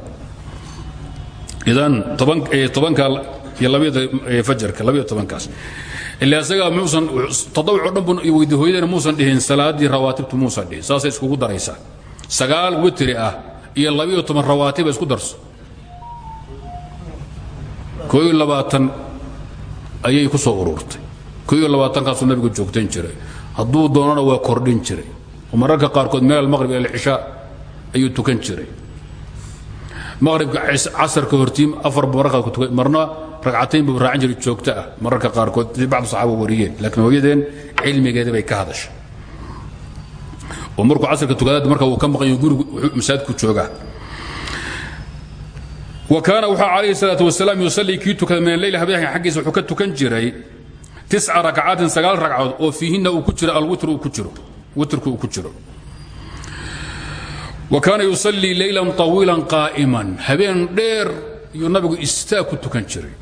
idan tobanka iyo labiyada fajarka labiyo tobankaas. Ilaa isagaa muusan tadawuco dhan buu weydi hooyadana muusan dhihin salaaddii rawaatibtu muusan dhihin. Saasay iskugu daraysaa. Sagaal witri ah iyo labiyo toban isku darso. Koo iyo labaatan ayay ku soo ururtay. Koo iyo labaatankaasuu nabigu joogtayn jiray. Hadduu doonana waa kordhin jiray. Oo mararka qaarkood meel almaqrib ila alcishaa ayuu tukan jiray maqribka casarka hortiim afar buu mararka ku tukan marna ragcatayn buu raacin jiray joogto ah. Mararka qaarkood si bacdu saxaaba wariyeen laakiin hooyadeen cilmigeeda bay ka hadashay. Oo markuu casarka tukadaad marka uu ka maqan gurigu masaajidku joogaa. Wa kaana wuxuu calayhi salaatu wasalaam yusallii kii tukada min alleyl habeenka xaggiisa wuxuu ka tukan jiray tisca rakcaatin sagaal ragcadood oo fiihinna uu ku jiro alwitr uu ku jiro. Witrku uu ku jiro wakaana yusalii leylan awiilan qaa'iman. Habeen dheer yuu nabigu istaag ku tukan jiray.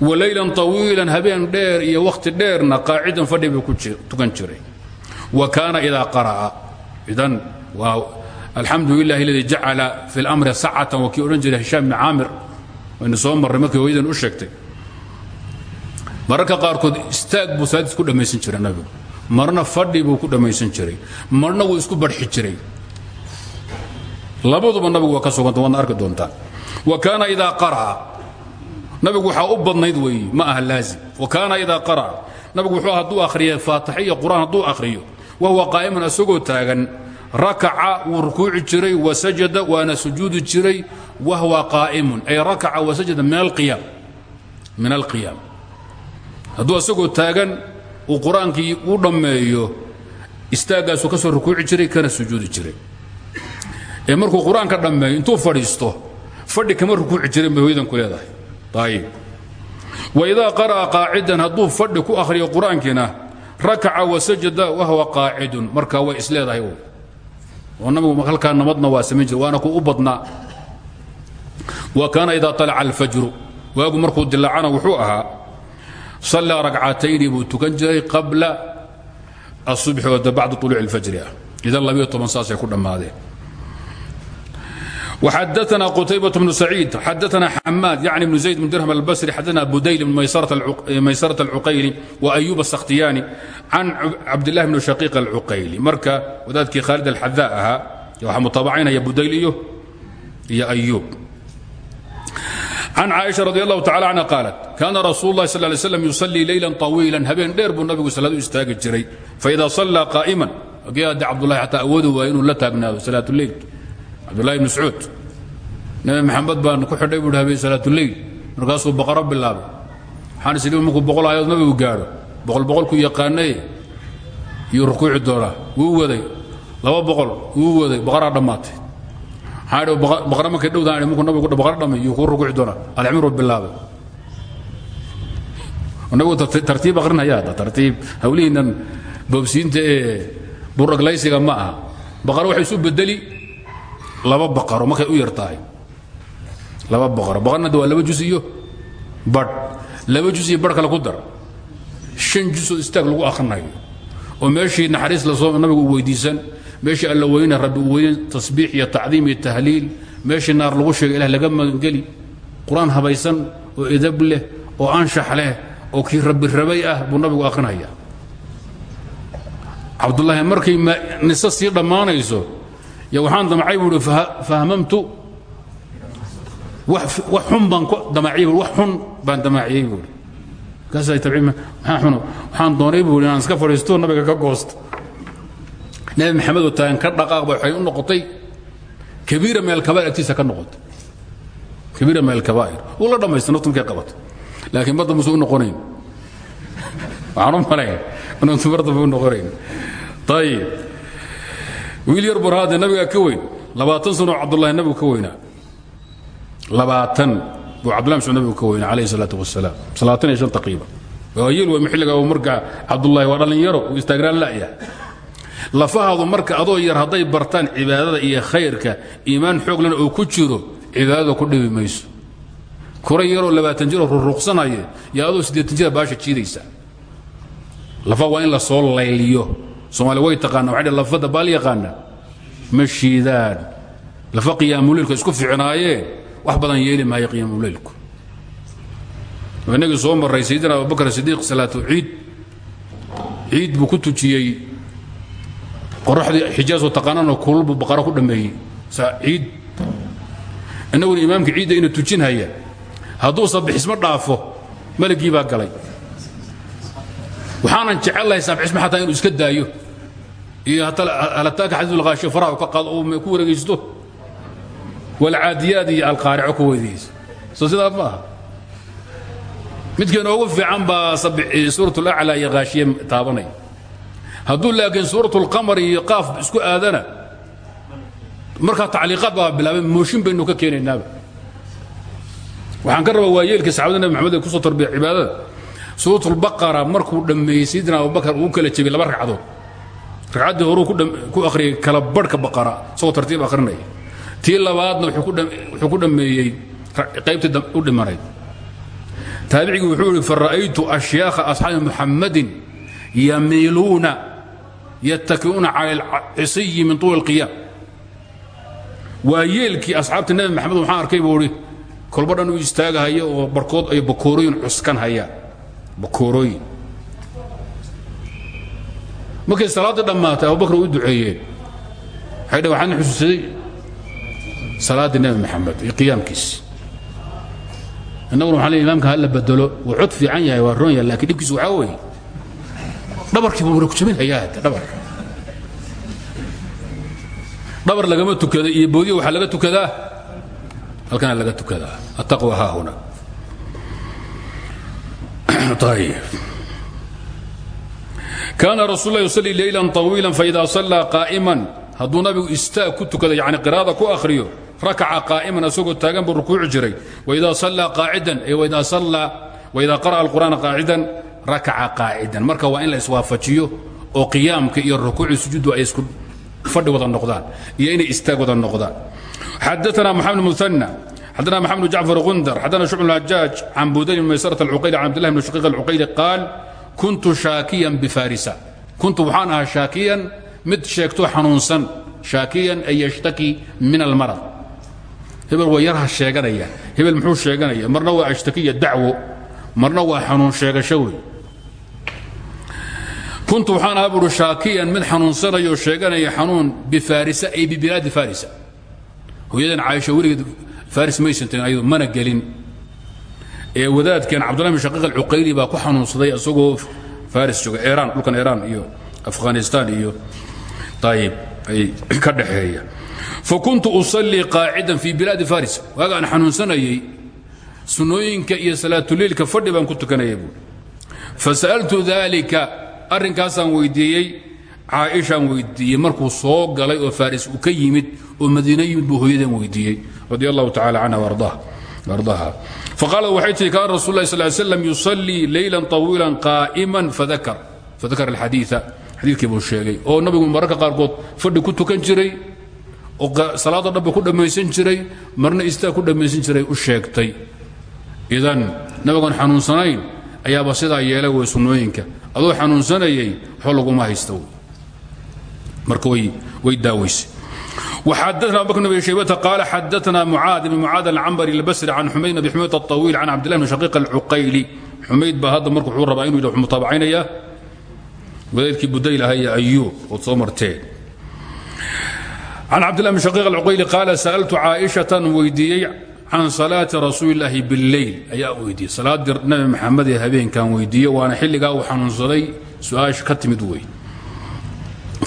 Wa leylan awiilan habeen dheer iyo wakhti dheerna qaacidan fadhi buu ku tukan jiray. Wa kaana idaa qara'a. Idan waa alxamdu lilahi aladii jacala fi اlmri sacatan waa kii odhan jiray hishaam bni caamir. Waynu soo marray markii hooyadan u sheegtay. Mararka qaarkood istaag buu salaadiis ku labaduba nabigu waa ka suganta waadna arki doontaan wa kaana idaa qara'a. Nabigu waxaa u badnayd weeye ma aha laazim. Wa kaana idaa qara'a. Nabigu wuxuu hadduu akhriya faatixa iyo qur'aan hadduu akhriyo wa huwa qaa'iman isagoo taagan rakaca wuu rukuuci jiray wa sajada waana sujuudi jiray wa huwa qaa'imun. Ay rakaca wa sajada min alqiyaam hadduu isagoo taagan uu qur'aankii u dhammeeyo istaaggaasuu ka soo rukuuci jiray kana sujuudi jiray ee markuu qur'aanka intuu fadhiisto fadhi kama rukuuci jirin bay hooyadan ku leedahay. Ayib qara'a qaacidan hadduu fadhi ku akhriyo qur'aankiina rakaca wasajada wahwa qaacidun. Marka way isleedahay oo nabigu halkaa namadna waa samayn jira waana ku u badnaa. Wa kaana idaa alaca alfajru waagu markuu dilaacana wuxuu ahaa sallaa ragcatayni buu tukan jiray qabla asubxi oo bacda uluuci اlfajri ah. Idan وxadثna qتyبة بن سعيid xadثna xmاad yعni بن زayd بن dirhم الbصري xadثna budayl بن maysرة الcuqayli وأyuب السkhtiyاni can cabdالlah بن شhقيq الcuqayli marka wadaadkii khaalid الxadا ahaa waxaa mutaabacaynaya budayl iyo iyo أyuب can caaئiشha رضي الله تعالى عنها قاaلت كاna رasuل الlahi صلى اه عليه وسلم يصلي ليلا طويلا habeen dheer buu nabigu salaad u istaagi jiray faإida صلىa قاaئما de cabdulahi xataa awoodu waay inuu la taagnaado salaaة الleyl cabdulahi bn sacuud nabi maxamed baan ku xidhay buu habeen salaatuleyl markaasuu baqaro bilaabay. Idhi markuu boqol aayadood nabigu gaadho. Boqol boqolku yaqaanaye yuu rukuuci doonaa. Wuu waday. Laba boqol wuu waday. Baqaraa dhammaatay. Baqara markay dhowdaan markuu nabigu baqaro dhammay yuu kuu rukuuci doonaa. Alcimru bilaabay. Inagu tartiib akrinaya tartiib. Hawlihiinnan boobsiinta ee buraglaysiga ma aha. Baqaro waxay isu bedeli laba baqaro markay u yar tahay. Laba baqaro baqarna waa laba jus iyo badh. Laba jus iyo badh kale ku dar. Shan jusoo istaag lagu akhrinayo oo meeshii naxariis la soo nabigu u weydiisan meeshii alla weyne rabbi u weyne tasbiix iyo tacdiim iyo tahliil meeshii naar lagu sheegay ilah laga magangeli qur'aan habaysan oo edab leh oo anshax leh oo kii rabbi rabay ah buu nabigu akhrinaya cabdulaahi markay nise sii dhammaanayso y waxaan damacay buu i fahmamtu xun baan damaciyey bu wax xun baan damaaciyey buui waxaan doonay buu inaan iska fadhiisto nabiga ka goosto. Nabi maxamed oo taagan ka dhaqaaqba waxay u noqotay kabiira min alkabaa'ir agtiisa ka noqotay. Kabiira min alkabaa'ir wuu la dhammaysta naftu markay qabato. Laakiin badda musu u noqonayn. Waxaan u malayn inuuntu mar dambe u noqonayn. Ayib wiil yar burhaade nabigaa ka weyn. Labaatan sanoo cabdullahi nabigu ka weynaa. Labaatan buu cabdullahi msud nabigu ka weynaa calayhi salaatu wasalaam salaatan iyo shan taqiiba. Waayeel wey xilliga uu marka cabdullaahi waa dhallinyaro uu istaagraan la'yahay lafahaadu marka adoo yar hadday bartaan cibaadada iyo khayrka iimaan xooglana uu ku jiro cibaadada ku dhibi mayso. Kura yaroo labaatan jiroo ruruqsanaya adoo siddeetan jira baasha jiidaysa. Lafa waa la soo layliyo soomaali way taqaana waxay lafada baal yaqaana ma shiidaan. Lafa qiyaamuleylku isku ficnaayeen wax badan yeeli maayo qiyaamuleylku inagii soo marray sayidina abubakr sidiiq salaatu ciid. Ciid buu ku tujiyey. Qoraxdii xijaasoo taqaanana kululbuu baqaro ku dhammeeyey ciid. Innaguna imaamka ciidda ina tujinhaya. Hadduu sabixismo dhaafo malagii baa galay waxaanan jecel lahay sabxismo xataa inuu iska daayo. Iyo halataaka xadiisulqaashiyo faraha ka qaado uu ku wareegaysto? Walcaadiyaad iyo alqaarico ku weydiiso soo sidaa ma aha. Inoogu fiican baa suurat laclaa iyo haashiye taabanaya hadduu laakiin suurat lqamar iyo qaaf isku aadana markaa tacliiqaad baa bilaabay mooshin baynu ka keenaynaaba waxaan ka rabaa waayeelkii saxabada nabi maxamed ee ku soo tarbiya cibaadada suurat lbaqara markuu dhammeeyey sayidina abubakar uu kala jebiyey laba ragcadood. Ragcaddii horuu ku akhriyey kala barhka baqara isagoo tartiib akhrinaya. Tii labaadna wuxuu ku dhammeeyey qaybtii u dhimanayd taabicigii wuxuu ihi fara'aytu ashyaakha asxaabi muxammadin yamiiluuna yattaki'uuna cala alcisiyi min tuuli اlqiyaam waa yeelkii asxaabta nebi maxamed waxaan arkay buu ihi kolba dhan oo barkood ay bakoorooyin cuskan hayaan bakoorooyin markay salaaddii dhammaatay abubakr u duceeyeen waxay dhh waxaan xusuusaday salaaddii nebi maxamed iyo qiyaamkiisi innaguna waxaan leey imaamka hala bedelo wuu cod fiican yahay waa roon yahay lakiin dhibkiisu waxaa weeye. Dhabarkii buu mara ku jabinhayaa hadde dhabarka dhabar lagama tukado iyo boodiya waxaa laga tukadaa? Halkana laga tukadaa. Attaqwa haa huna kaana rasul lah yusali leylan طawiila faida sallaa qaa'iman hadduu nabigu istaag ku tukada yani qiraada ku akhriyo rakaca qaa'iman isagoo taagan buu rukuuci jiray waidaa sallaa qaacidan ee waidaa qara'a alqur'aana qaacidan rakaca qaacidan marka waa in la iswaafajiyo oo qiyaamka iyo rukuuci sujuuddu ay isku fadhi wada noqdaan iyo inay istaag wada noqdaan xadaana maxamed muana xadana maxamed bn jacfar gundar xadana shucb hajaaj can budayn bn maysarة alcuqayli can abdillahi bn shaqiiq alcuqayli qaal kuntu shaakiyan bifarisa kuntu waxaan ahaa shaakiyan mid sheegto xanuunsan shaakiyan ay yashtaki min almarad. Hebel waa yarha sheeganaya hebel muxuu sheeganaya marna waa ashtakiya dacwo marna waa xanuun sheegasho wey. Kuntu waxaan ahaa buuri shaakiyan mid xanuunsanayoo sheeganaya xanuun bifarisa ay bibilaadi farisa. Hooyadan caaisha weligeed faris maysantin ayadu mana gelin ee wadaadkan cabdullahi bin shaqiiq alcuqayli baa ku xanuunsaday isagoo faris jooga iiraan dhulkan iiraan iyo afghanistan iyo ayib ay ka dhaxeeya fakuntu usallii qaacidan fii bilaadi faris waagaan xanuunsanayey sunnooyinka iyo salaatuleilka fadhi baan ku tukanayay buuri fasa'altu dalika arrinkaasaan weydiiyey caaishaan weydiiyey markuu soo galay oo faris uu ka yimid oo madiino yimid buu hooyadan weydiiyey radi allahu tacala canha وardaaha faqaalad waxay tihi kaana rasul lah sal slam yusallii leylan طawiila qaa'iman fadakar alxadiia xadiidkii buu sheegay oo nabigu mararka qaarkood fadhi ku tukan jiray oo salaada dhabba ku dhammaysan jiray marna istaag ku dhammaysan jiray u sheegtay. Idan nabigoon xanuunsanayn ayaaba sidaa yeelay way adoo xanuunsanayay waxba laguma haysta marka way daawaysay وxadثna abu bkr بن شhaybة قال xadثna mعاad بن mعاad الcmbري الbsri عن xumayd بن xmayd الطويل عن cبd لله بن شhقيق الcuqayli xumayd baa hadda marka wuxuu rabaa inu mutaabacaynaya wadaydkii budayl aha iyo ayuub ood soo marteen can cabdillah bn shaqiiq alcuqayli qaala sa'altu caaishatan weydiiyey can salaati rasuuli illaahi billeyl ayaa weydiiyey salaaddii nabi maxamed ee habeenkan weydiiye waana xilligaa uu xanuunsaday su-aasha ka timid wey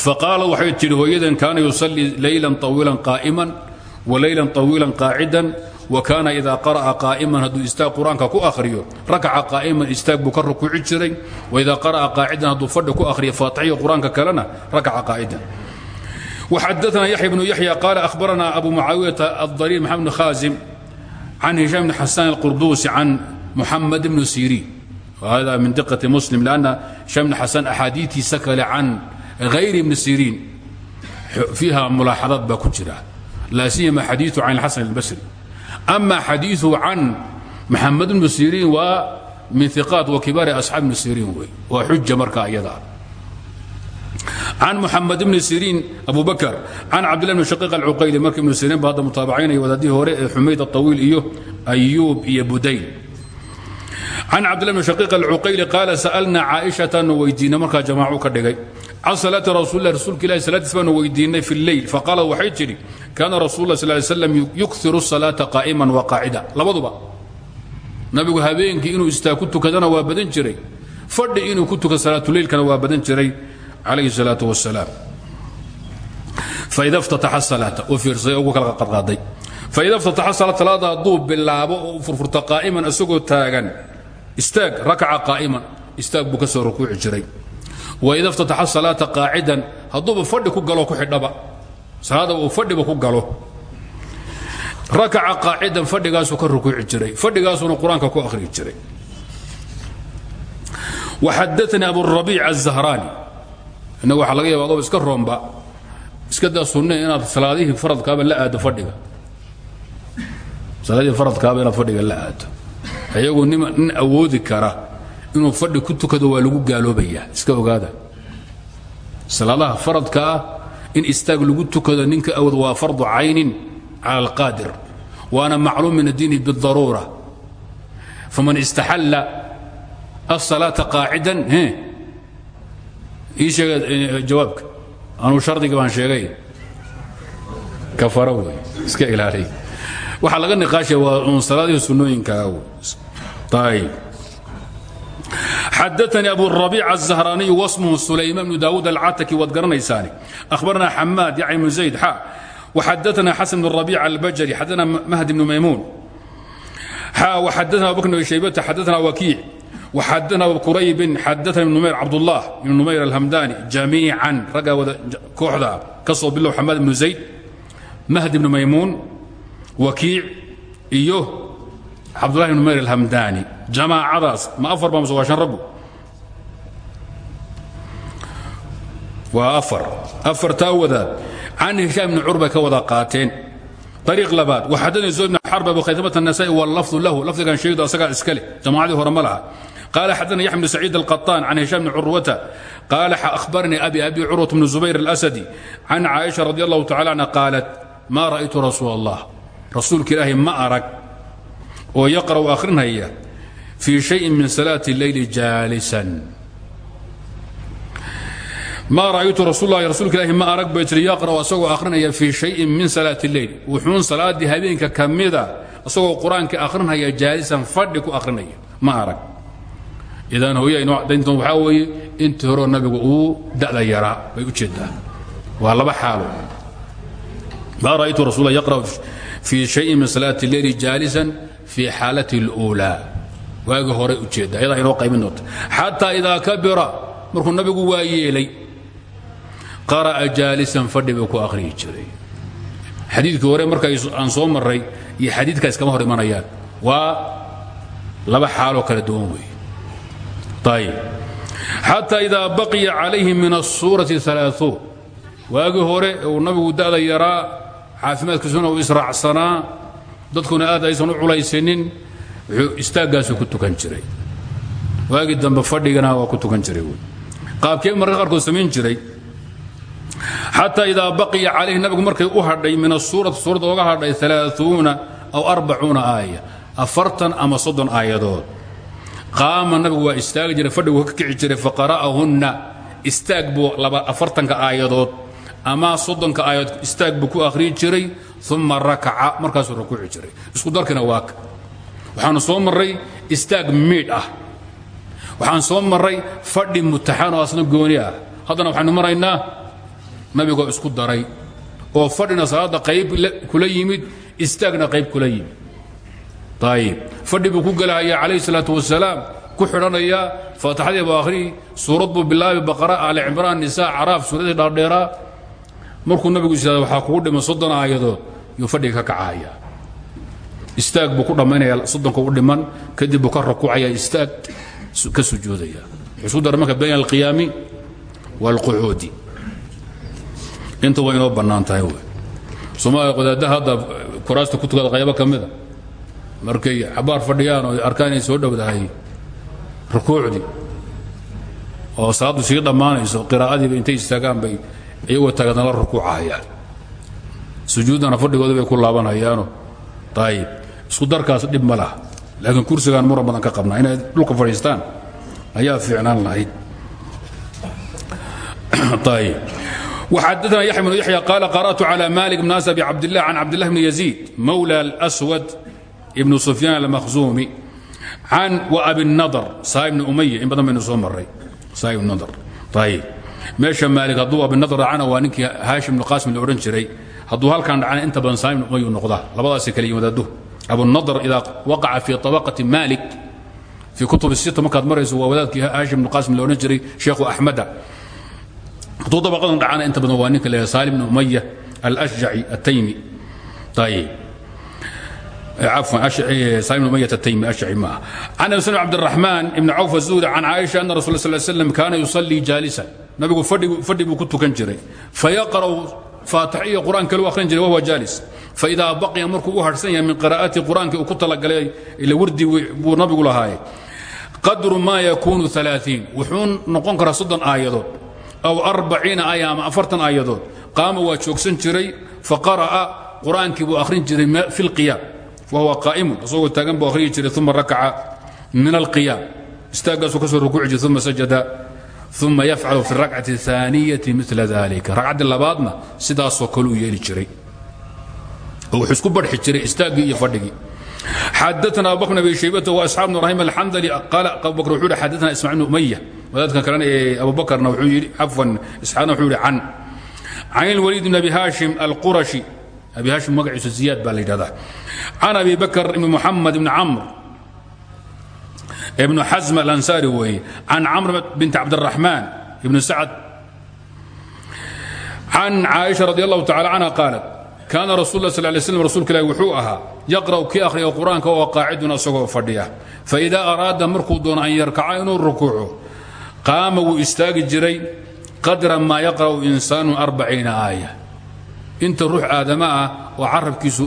faqaala waxay tidhi hooyadan kaana yusallii leylan طawiilan qaa'iman wa leylan طawiilan qaacidan wa kaana idaa qara'a qaa'iman hadduu istaag qur-aanka ku akhriyo rakaca qaa'iman istaag buu ka rukuuci jiray waidaa qara'a qaacidan hadduu fadhi ku akhriyo faatixiya qur-aanka kalena rakaca qaa'idan وxadثna yaحya بن yaحyى qال أhbarna أbu mucaawiyaةa الضرير محamed بن khاaزم عن هiشام بن xaسان القرduسي عن محamed بن سيrين وhذا min diقة mسلم لأن هiشام بن xaسان أxaadiiثiisa kale can ayr ibn siriin fiiha mulaaxadaad baa ku jira laa siyama xadiiu can xasan اlbasri ama xadiiu can maxamed ibn siriin waa min iqaat wa kibaari asxaab ibn siriin wey waa xuja markaa iyada can muxamed ibni siriin abu bakr can cabdillah bn shaqiiq alcuqayli marka ibnu siriin ba hadda mutaabacaynaya wadaadihii hore ee xumayd aطawiil iyo ayuub iyo budayl can cabdillah bn shaqiiq alcuqayli qaala sa'alna caaishatan weydiina markaa jamaacu ka dhigay can salaati rasuulilah rasuulka ilahi salaadiis baanu weydiinay fi lleyl. Faqaalad waxay tidhi kaana rasuula sal ly slam yukiru salaata qaa'iman wa qaacida. Labaduba. Nabigu habeenkii inuu istaag ku tukadana waa badan jiray. Fadhi inuu ku tukado salaatuleylkana waa badan jiray calayhi salaatu wasalaam faida ftataxa salaata oo fiirsay ugu kala qadqaaday faida ftataxa salaata salaada hadduu bilaabo oo furfurta qaa'iman isagoo taagan istaag rakaca qaa'iman istaag buu ka waida اftataxa salaata qaacidan hadduuba fadhi ku galo ku xidhaba. Salaadaba uu fadhiba ku galo. Rakaca qaacidan fadhigaasuu ka rukuuci jiray. Fadhigaasuuna qur'aanka ku akhrii jiray. Waxadaanii aburabiic azahraani innaga waxaa laga yaba adoba iska roomba iska daa sunne inaad salaadihii faradkaaba la aado fadhiga. Salaadihii faradkaaba inaad fadhiga la aado. Iyagoo nin awoodi kara inuu fadhi ku tukado waa lagu gaaloobayaa. Iska ogaada. Salaadaha faradka ah, in istaag lagu tukado ninka awood waa fardu caynin cala alqaadir waana macluum min addiini bidaruura faman istaxalla asalaata qaacidan ii sheega eh, jawaabka. Anuu shardiga baan sheegay. Kafara wey iska ilaaliy waxaa laga niqaashaya waa uun salaadihii sunnooyinkaa wey ayb xadaanii abu rabiica azahraniyu wasmuhu sulayman bnu daawuud alcataki waad garanaysaan ahbaranaa xamaad yaca ibnu zayd xa waxadaanaa xasan bnu rabiica albajari xadaana mahdi bnu maymuun xa waxadaana abubakr bnu shaybata xadaana wakiic waxadaana abu quraybin xadaana ibnu numayr cabdullah ibnu numayr alhamdaani jamiican raggaa wada kooxdaa ka soo bilow xamaad ibnu zayd mahdi bnu maymuun wakiic iyo cabdullahi bnu numayr alhamdaani jamaacadaas ma afar baa mase waa shan raggu waa afar afartaa wadaad can hishaam ibni curbay ka wada qaateen طريق لباد وحدثني زهير بن حرب أبو خيثمة النسائي واللفظ له لفظ كان شيء أسقى إسكالي جماعة هرملها قال حدثني يحيى بن سعيد القطان عن هشام بن عروة قال أخبرني أبي أبي عروة بن الزبير الأسدي عن عائشة رضي الله تعالى عنها قالت ما رأيت رسول الله رسولك الله ما أرك ويقرأ آخرنا إياه fii shayin min salaati leyli jaalisan. Maa ra'aytu rasuulahi rasuulka ilaahi ma arag bay tiri yaqra'u asagoo akhrinaya fii shayin min salaati leyl wuxuun salaaddii habeenka ka mida ah, asagoo qur'aanka akhrinaya jaalisan fadhi akhrinaya ma arag. Idan hooya inoo cadayntoon waxaa weeye intii horeo nabigu uu da'da yaraa bay u jeeddaa waa laba xaalo. Maa ra'aytu rasuulahi yaqra'u fii shayin min salaati leyli jaalisan fii xaalati اluulaa waagi horay u jeedaa iyadaa inoo qaybin doonta xataa idaa kabira markuu nabigu waa qara'a jaalisan fadhi ku akhriyi jiray. Xadiidkii hore marka aan soo marray iyo xadiidkaas kama hor imanayaan waa laba xaaloo kala duwan weeye. Ayib xataa idaa baqiya calayhi min asuurati alaaثuun waagii hore uu nabigu da'da yaraa caafimaadkiisuna uu israacsanaa dadkuna aad aysan u culaysanin wuxuu istaaggaasuu ku tukan jiray. Waagii dambe fadhigana waa ku tukan jiray qaabkee marka qaarkood samayn jiray. Xataa idaa baqiya calayhi nabigu markay u hadhay min asuurati suuradda oga hadhay alaaثuuna aw arbacuuna aaya afartan ama soddon aayadood. Qaama nabigu waa istaagi jiray fadhigu ka kici jiray faqara'ahunna istaag buu afartanka aayadood ama soddonka aayadood istaag buu ku akhriyi jiray uma rakaca markaasuu rukuuci jiray. Isku darkina waaka waxaanu soo marray istaag miidh ah. Waxaan soo marray fadhi mutaxan oo asna gooni ah. Haddana waxaynu maraynaa nabigoo isku daray oo fadhina salaadda qayb kula yimid istaagna qayb kula yimid. Ayib fadhi buu ku gelahayaa calayhi salaatu wasalaam ku xidhanayaa faatixadii buu akhriyi suurad buu bilaabi baqara ali cimraan nisaa caraaf suuradii dhaardheeraa markuu nabigu is waxaa kugu dhiman soddon aayadood yuu fadhiga ka kacahayaa istaag buu ku dhammaynaya soddonka u dhiman kadib buu ka rakuucaya istaag ka sujuudaya. Isku dara marka bayna alqiyaami waalqucuudi inta waa inoo bannaan tahay wey. Soomaaliya wadaaddaha hadda kuraasta ku tukada qaybo ka mida markay xabaar fadhiyaan oo arkaan inay soo dhowdahay rukuucdii oo salaaddu sii dhammaanayso qiraa'adiiba intay istaagaan bay iyagoo taagana la rukuucahayaan sujuuddana fadhigooda bay ku laabanhayaano. Ayib iskudarkaas dhib ma laha. Laakiin kursigaan muran badan ka qabnaa inay dhulka fadhiistaan ayaa fiicnaan lahayd. Xadana yay bn yaya qaal qara'tu calى malik bn asab cabdlah can cabdillah bn yaziid mawla alswad ibn sufyaan almakhzuumi can waabinadr saa ibni umaya in badan baynu soo maray saa ibn nadr. Ayib meesha maalik hadduu abinadr dhacana waa ninkii haashim bnu qaasim la odhan jiray. Hadduu halkaan dhacana inta badan saa ibn umay u noqdaa labadaasi kale iyo wadaadduhu abunadr idaa waqaca fii abaqati maalik fii kutub sita markaad marayso waa wadaadkii haashim ibnu qaasim la odhan jiray sheekhu axmada hadduu dabaqadan dhacana inta badan waa ninka la saalim ibn umaya alashjaci ataymi ayib bdmaan eh, eh, ibn cawf azuhri an caaisha ana rasul sm kaana yusalii jaalisan nabigu fadhi buu ku tukan jiray. Fayaqra'u faatix iyo qur'aan kalu arrin jiray wahwa jaalis faidaa baqya markuu u harsan yahay min qira'atii qur'aankii uu ku talagalay ila wardi buu nabigu lahaaye qadru maa yakuunu aaiin wuxuu noqon karaa soddon aayadood aw arbaciina aaya ama aayadood qaama waa joogsan jiray fa qara'a qur'aankii akhrin jiray fi lqiyaam wahuwa qaa'imun isagoo taagan buu akhriyi jiray uma rakaca min alqiyaam istaaggaasuu ka soo rukuuci jiray uma sajada uma yafcalu fi rakcati aaniyati mila dalika ragcaddii labaadna sidaasoo kale uu yeeli jiray w isku barxi jiray istaagii iyo fadhigii. Xadana abubakr abi shaybata waasxaab bn ibrahim alxamdali qaala abubakr wuxuu yidhi xadana ismacil bn umaya wadaadkan kalena ee abubakarna wuxuu yidhi cafwan isxaaqna wuxuu yidhi can. Can ilwaliid bn abi haashim alqurashi. Abi haashim magaciisa ziyaad baa la yidhahdaa. Can abi bakr ibn muxamed ibn camr. Ibnu xasm alansaari weeye can camr bint cabdiraxmaan ibn sacad. Can caaisha radi allahu tacala canha qaalat kaana rasul sal lay slam rasuulka ilahi wuxuu ahaa yaqra'u kii akhriya qur'aanka oo qaacidun asagoo fadhiya. Faidaa araada markuu doono an yarkaca inuu rukuuco qaama wuu istaagi jiray qadra maa yaqra'u insaanu arbaciina aaya. Inta ruux aadama ah oo carabkiisu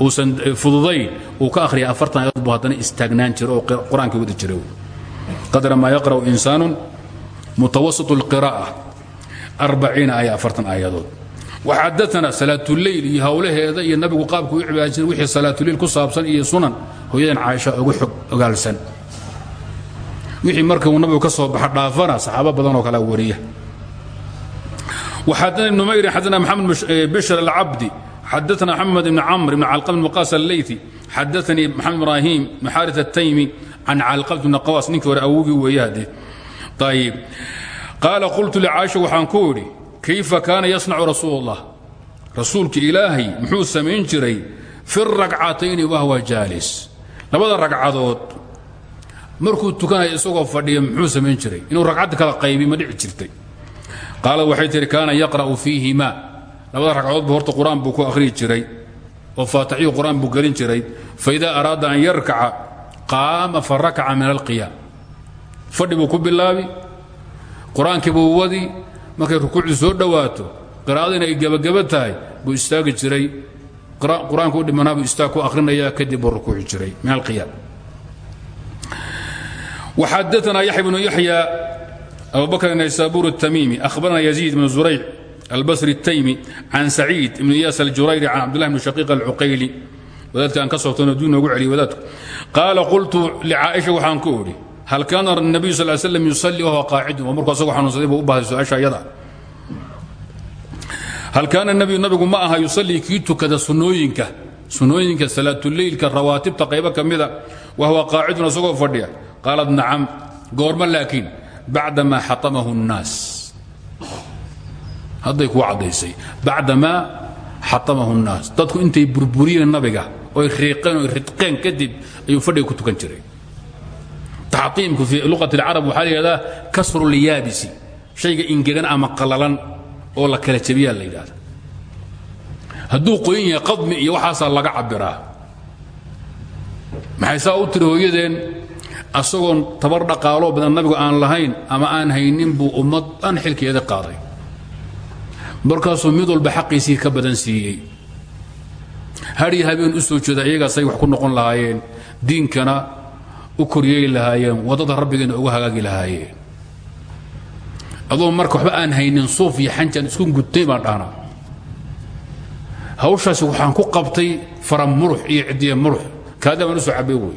uusan fududayn uu ka akhriya afartan ayadood buu haddana istaagnaan jira oo qur'aanka wadi jira qadra maa yaqra'u insaanu mutawasط اlqiraa'a arbaciina aya afartan aayadood waxadaana salaatuleyl iyo howlaheeda iyo nabigu qaabku u cibaadaysan wixii salaatuleyl ku saabsan iyo sunan hooyadan caaisha ugu xog ogaalsan wixii marka uu nabigu ka soo baxa dhaafana saxaabo badanoo kala wariya وxadna بن mayri xadna mxamed bشhr الcabdi xadana xamed بn cmr بn calqm بn waqas الleyti xadaanii maxamed ibrahim بn xariث الtaymi can calqmt bn qawaas ninkii hore awogii weeyaade ayb qaala qultu licaasha waxaan ku idhi kayfa kaana yasnacu rasuul اllah rasuulka ilaahay muxuu samayn jiray fi rakcatayni wahwa jaalis. Labada ragcadood markuu tukanaya isagoo fadhiya muxuu samayn jiray. Inuu ragcadda kala qaybi ma dhici jirtay. Qaala waxay tihi kaana yaqra'u fiihima. Labada ragcadoodbu horta qur'aan buu ku akhriyi jiray oo faatixyu qur'aan buu gelin jiray. Faidaa araada an yarkaca qaama farakaca min alqiyaam. Fadhi buu ku bilaabi qur-aankii buu wadi markay rukuucdu soo dhowaato qiraa'adina ay gebageba tahay buu istaagi jiray qur-aanku u dhimanaa buu istaag ku akhrinayaa kadib buu rukuuci jiray min alqiyaam وxadثna yaحya بن yaحyى أbu bكر النysابور التmيمي أخبرna يزيد بن زريع البصري التyمي عن سعيد بن إyاس الجurayري عن cبدالله بن شhقيق العقayلي wadaadka aan ka soogtano duu noogu celiy wadaadku qaala qultu لcaaئشha waxaan ku idhi hal kaana nabiyu sal l slam yusalli wahuwa qaacidun waa markuu asagu xanuunsaday buu u bahday su'aasha ayada. Hal kaana nabiyu nabigu ma aha yusallii kii tukada sunnooyinka sunnooyinka salaatuleylka rawaatibta qaybo ka mida wahuwa qaacidun asagoo fadhiya. Qaalad nacam goorma laakiin bacdamaa xatamahu nnaas. Hadday kuu caddaysay bacdamaa xatamahu nnaas. Dadku intay burburiyeen nabiga oy riiqeen oy ridqeen kadib ayuu fadhiga ku tukan jiray taxtiimku fii luqat اlcarab waxaa la yidhahdaa kasru lyaabisi shayga ingegan ama qalalan oo la kala jabiyaa la yidhahda hadduu qoyan yahay qadmi iyo waxaasaa laga cabbiraa. Maxay saa u tiri hooyadeen asagoon tabar dhaqaaloo badan nabigu aan lahayn ama aan haynin buu ummad dhan xilkeeda qaaday. Markaasuu mid walba xaqiisii ka badan siiyey. Hadhii habeen u soo jeeda iyagaasay wax ku noqon lahaayeen. Diinkana u koryeegi lahaayeen waddada rabbigeena uga hagaagi lahaayeen. Adoo marka waxba aan haynin suuf iyo xanjaan isku gudtay baan dhahnaa. Hawshaasi waxaan ku qabtay fara murux iyo cidiya murux. Kaadabaan u soo cabay wey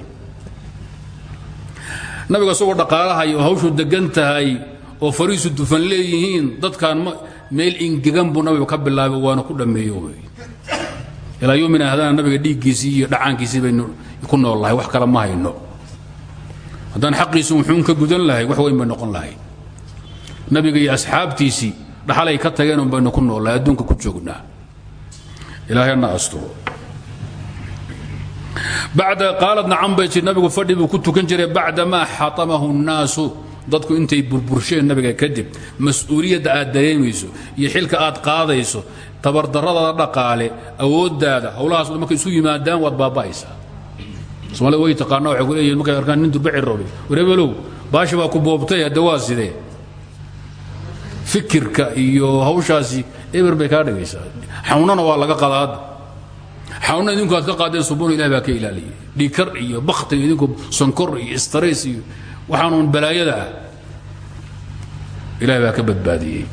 nabiga isagoo dhaqaalahay oo hawshu degan tahay oo fariisu dufan leeyihiin dadkaan meel ingegan buu nabigu ka bilaabay waana ku dhammeeyo wey ilaa haddana nabiga dhiiggiisii iyo dhacaankiisii baynu ku nool wax kale ma hayno haddaan xaqiisi wuxuun ka gudan lahay wax weyn bay noqon lahay. Nabiga iyo asxaabtiisii dhaxalay ka tageen un baynu ku nool lahay adduunka ku joognaa. Ilaahayna asturo bacda qaalad nacan bay tii nabigu fadhi ku tukan jiray bacdamaa xatamahu الnaasu dadku intay burbursheen nabiga kadib mas'uuliyadda aad dareemayso iyo xilka aad qaadayso tabardarradaada dhaqaale awooddaada howlahaas markay isu yimaadaan waad baaba'aysaa soomaalida way taqaana waxay ku leeyihiin markay arkaan nin durba ciroobe wareebelow baashi baa ku boobtay hadda waa sidee? Fikirka iyo hawshaasi eber bay kaa dhigaysaa. Xawnana waa laga qadaada xawna idinku aad ka qaadeen subuun ilahi baa ka ilaaliyey. Dhiikar iyo bakti iyo idinku sonkor iyo istarays iyo waxaanuun balaayada ah. Ilahi baa ka badbaadiyey.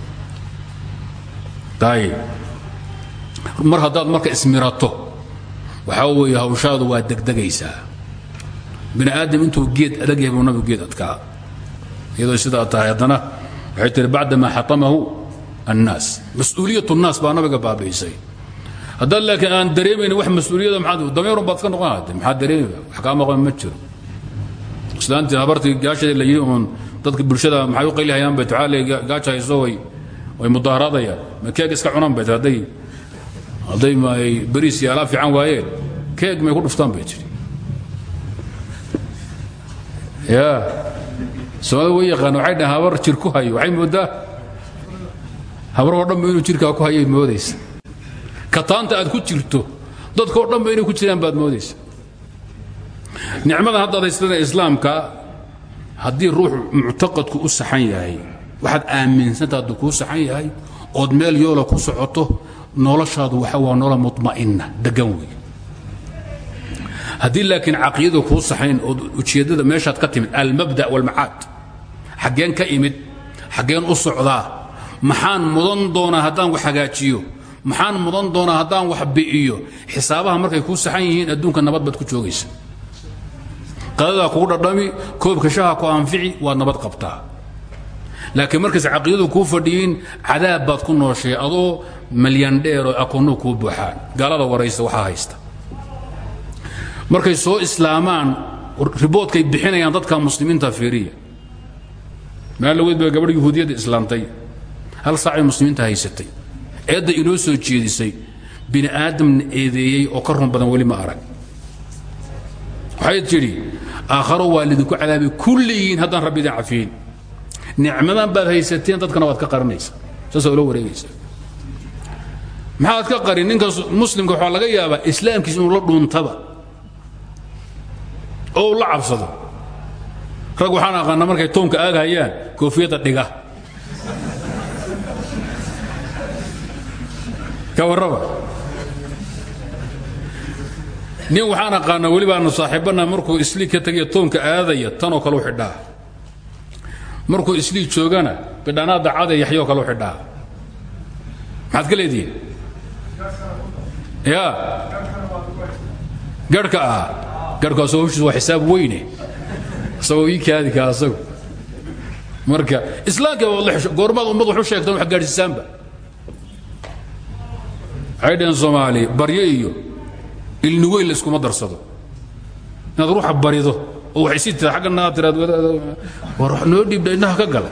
Ayib mar haddaad marka ismirato waxaa weeye hawshaadu waa degdegaysaa. Bini aadam intuu geed adag yahay buu nabigu geed adkaa. Iyadoo sidaa tahay haddana waxay tihi bacdamaa xatamahu annaas. Mas'uuliyat nnaas baa nabiga baabi'isay. Haddaad laakiin aan dareemayn wax mas'uuliyada maaad dameerun baad ka noqon hade maxaa dareemaya wax kaa maqan ma jiro. Islaantii habartii gaasha la yidhi uun dadka bulshada maxay u qaylihayaan bay tacaale gaaja hayso way mudaaharaadayaan ma keeg iska cunaan bay hadday hadday bariis iyo alaab fiican waayeen keeg may ku dhuftaan bay tiri ya soomaalida way yaqaan waxay dhahan habar jir ku hayo waxay moodaa? Habaroo dhan ba inuu jirkaa ku hayay moodaysa. Kataanta aad ku jirto dadkao dhan ba inay ku jiraan baad moodaysa. Nicmadan haddaad haysatana islaamka haddii ruux muctaqadku u saxan yahay waxaad aaminsanta hadduu kuu saxan yahay ood meel yoola ku socoto noloshaadu waxa waa nolol muma'ina degan wey haddii laakiin caqiidadu kuu saxayn ood ujeeddada ka timid almabda walmacaad xaggeen ka imid xaggeen u socdaa maxaan mudan doonaa haddaan wax hagaajiyo maxaan mudan doonaa haddaan wax bi'iyo xisaabaha markay kuu saxan yihiin adduunka nabad baad ku joogaysa qadadaa kugu dhadhami koobka shaha ku anfici waad nabad qabtaa. Laakiin markayse caqiidadu kuu fadhiyiin cadaab baad ku nooshay adoo malyandheer oo akoonnuu kuu buuxaan. Gaalada waraysa waxaa haysta. Markay soo islaamaan riboodkay bixinayaan dadka muslimiinta fiiriya. Maalaweyd baa gabadh yahuudiyadda islaamtay hal saacay muslimiinta haysatay. Eedda inoo soo jeedisay bini aadamna eedeeyey oo ka run badan weli ma arag. Waxay tidhi aakharo waa lidinku cadaabay kulligiin haddaan rabbi idin cafiyin nicmadan baad haysateen dadkana waad ka qaranaysa saasaa ula wareegaysa maxaad ka qarin ninka muslimka waxaa laga yaabaa islaamkiisa inuu la dhuuntaba oo uu la cabsado. Rag waxaan aqaanaa markay toonka aaghayaan koofiyadda dhiga. Ka warraba. Nin waxaan aqaanaa weli baanu saaxiibbana markuu isliig ka tegayo toonka aadaya tanoo kaleu xidhaa. Markuu isliig joogana bidhanaadda cade yaxyoo kaleu xidhaa. Maxaad ka leedihiin ya. Garhka ah. Garhku asagoo hushiis waa xisaab weyne. Isagoo ii kaadi ka asagu. Marka islaamka goormaad ummad wax u sheegtaan wax gaadhsiisaanba waxay dhaheen soomaali baryo iyo ilniweyn la iskuma darsado. Inaad ruuxa barido oo waxay sii tira xaggana aad tiraad war wax noo dhiibdha innaha ka gala.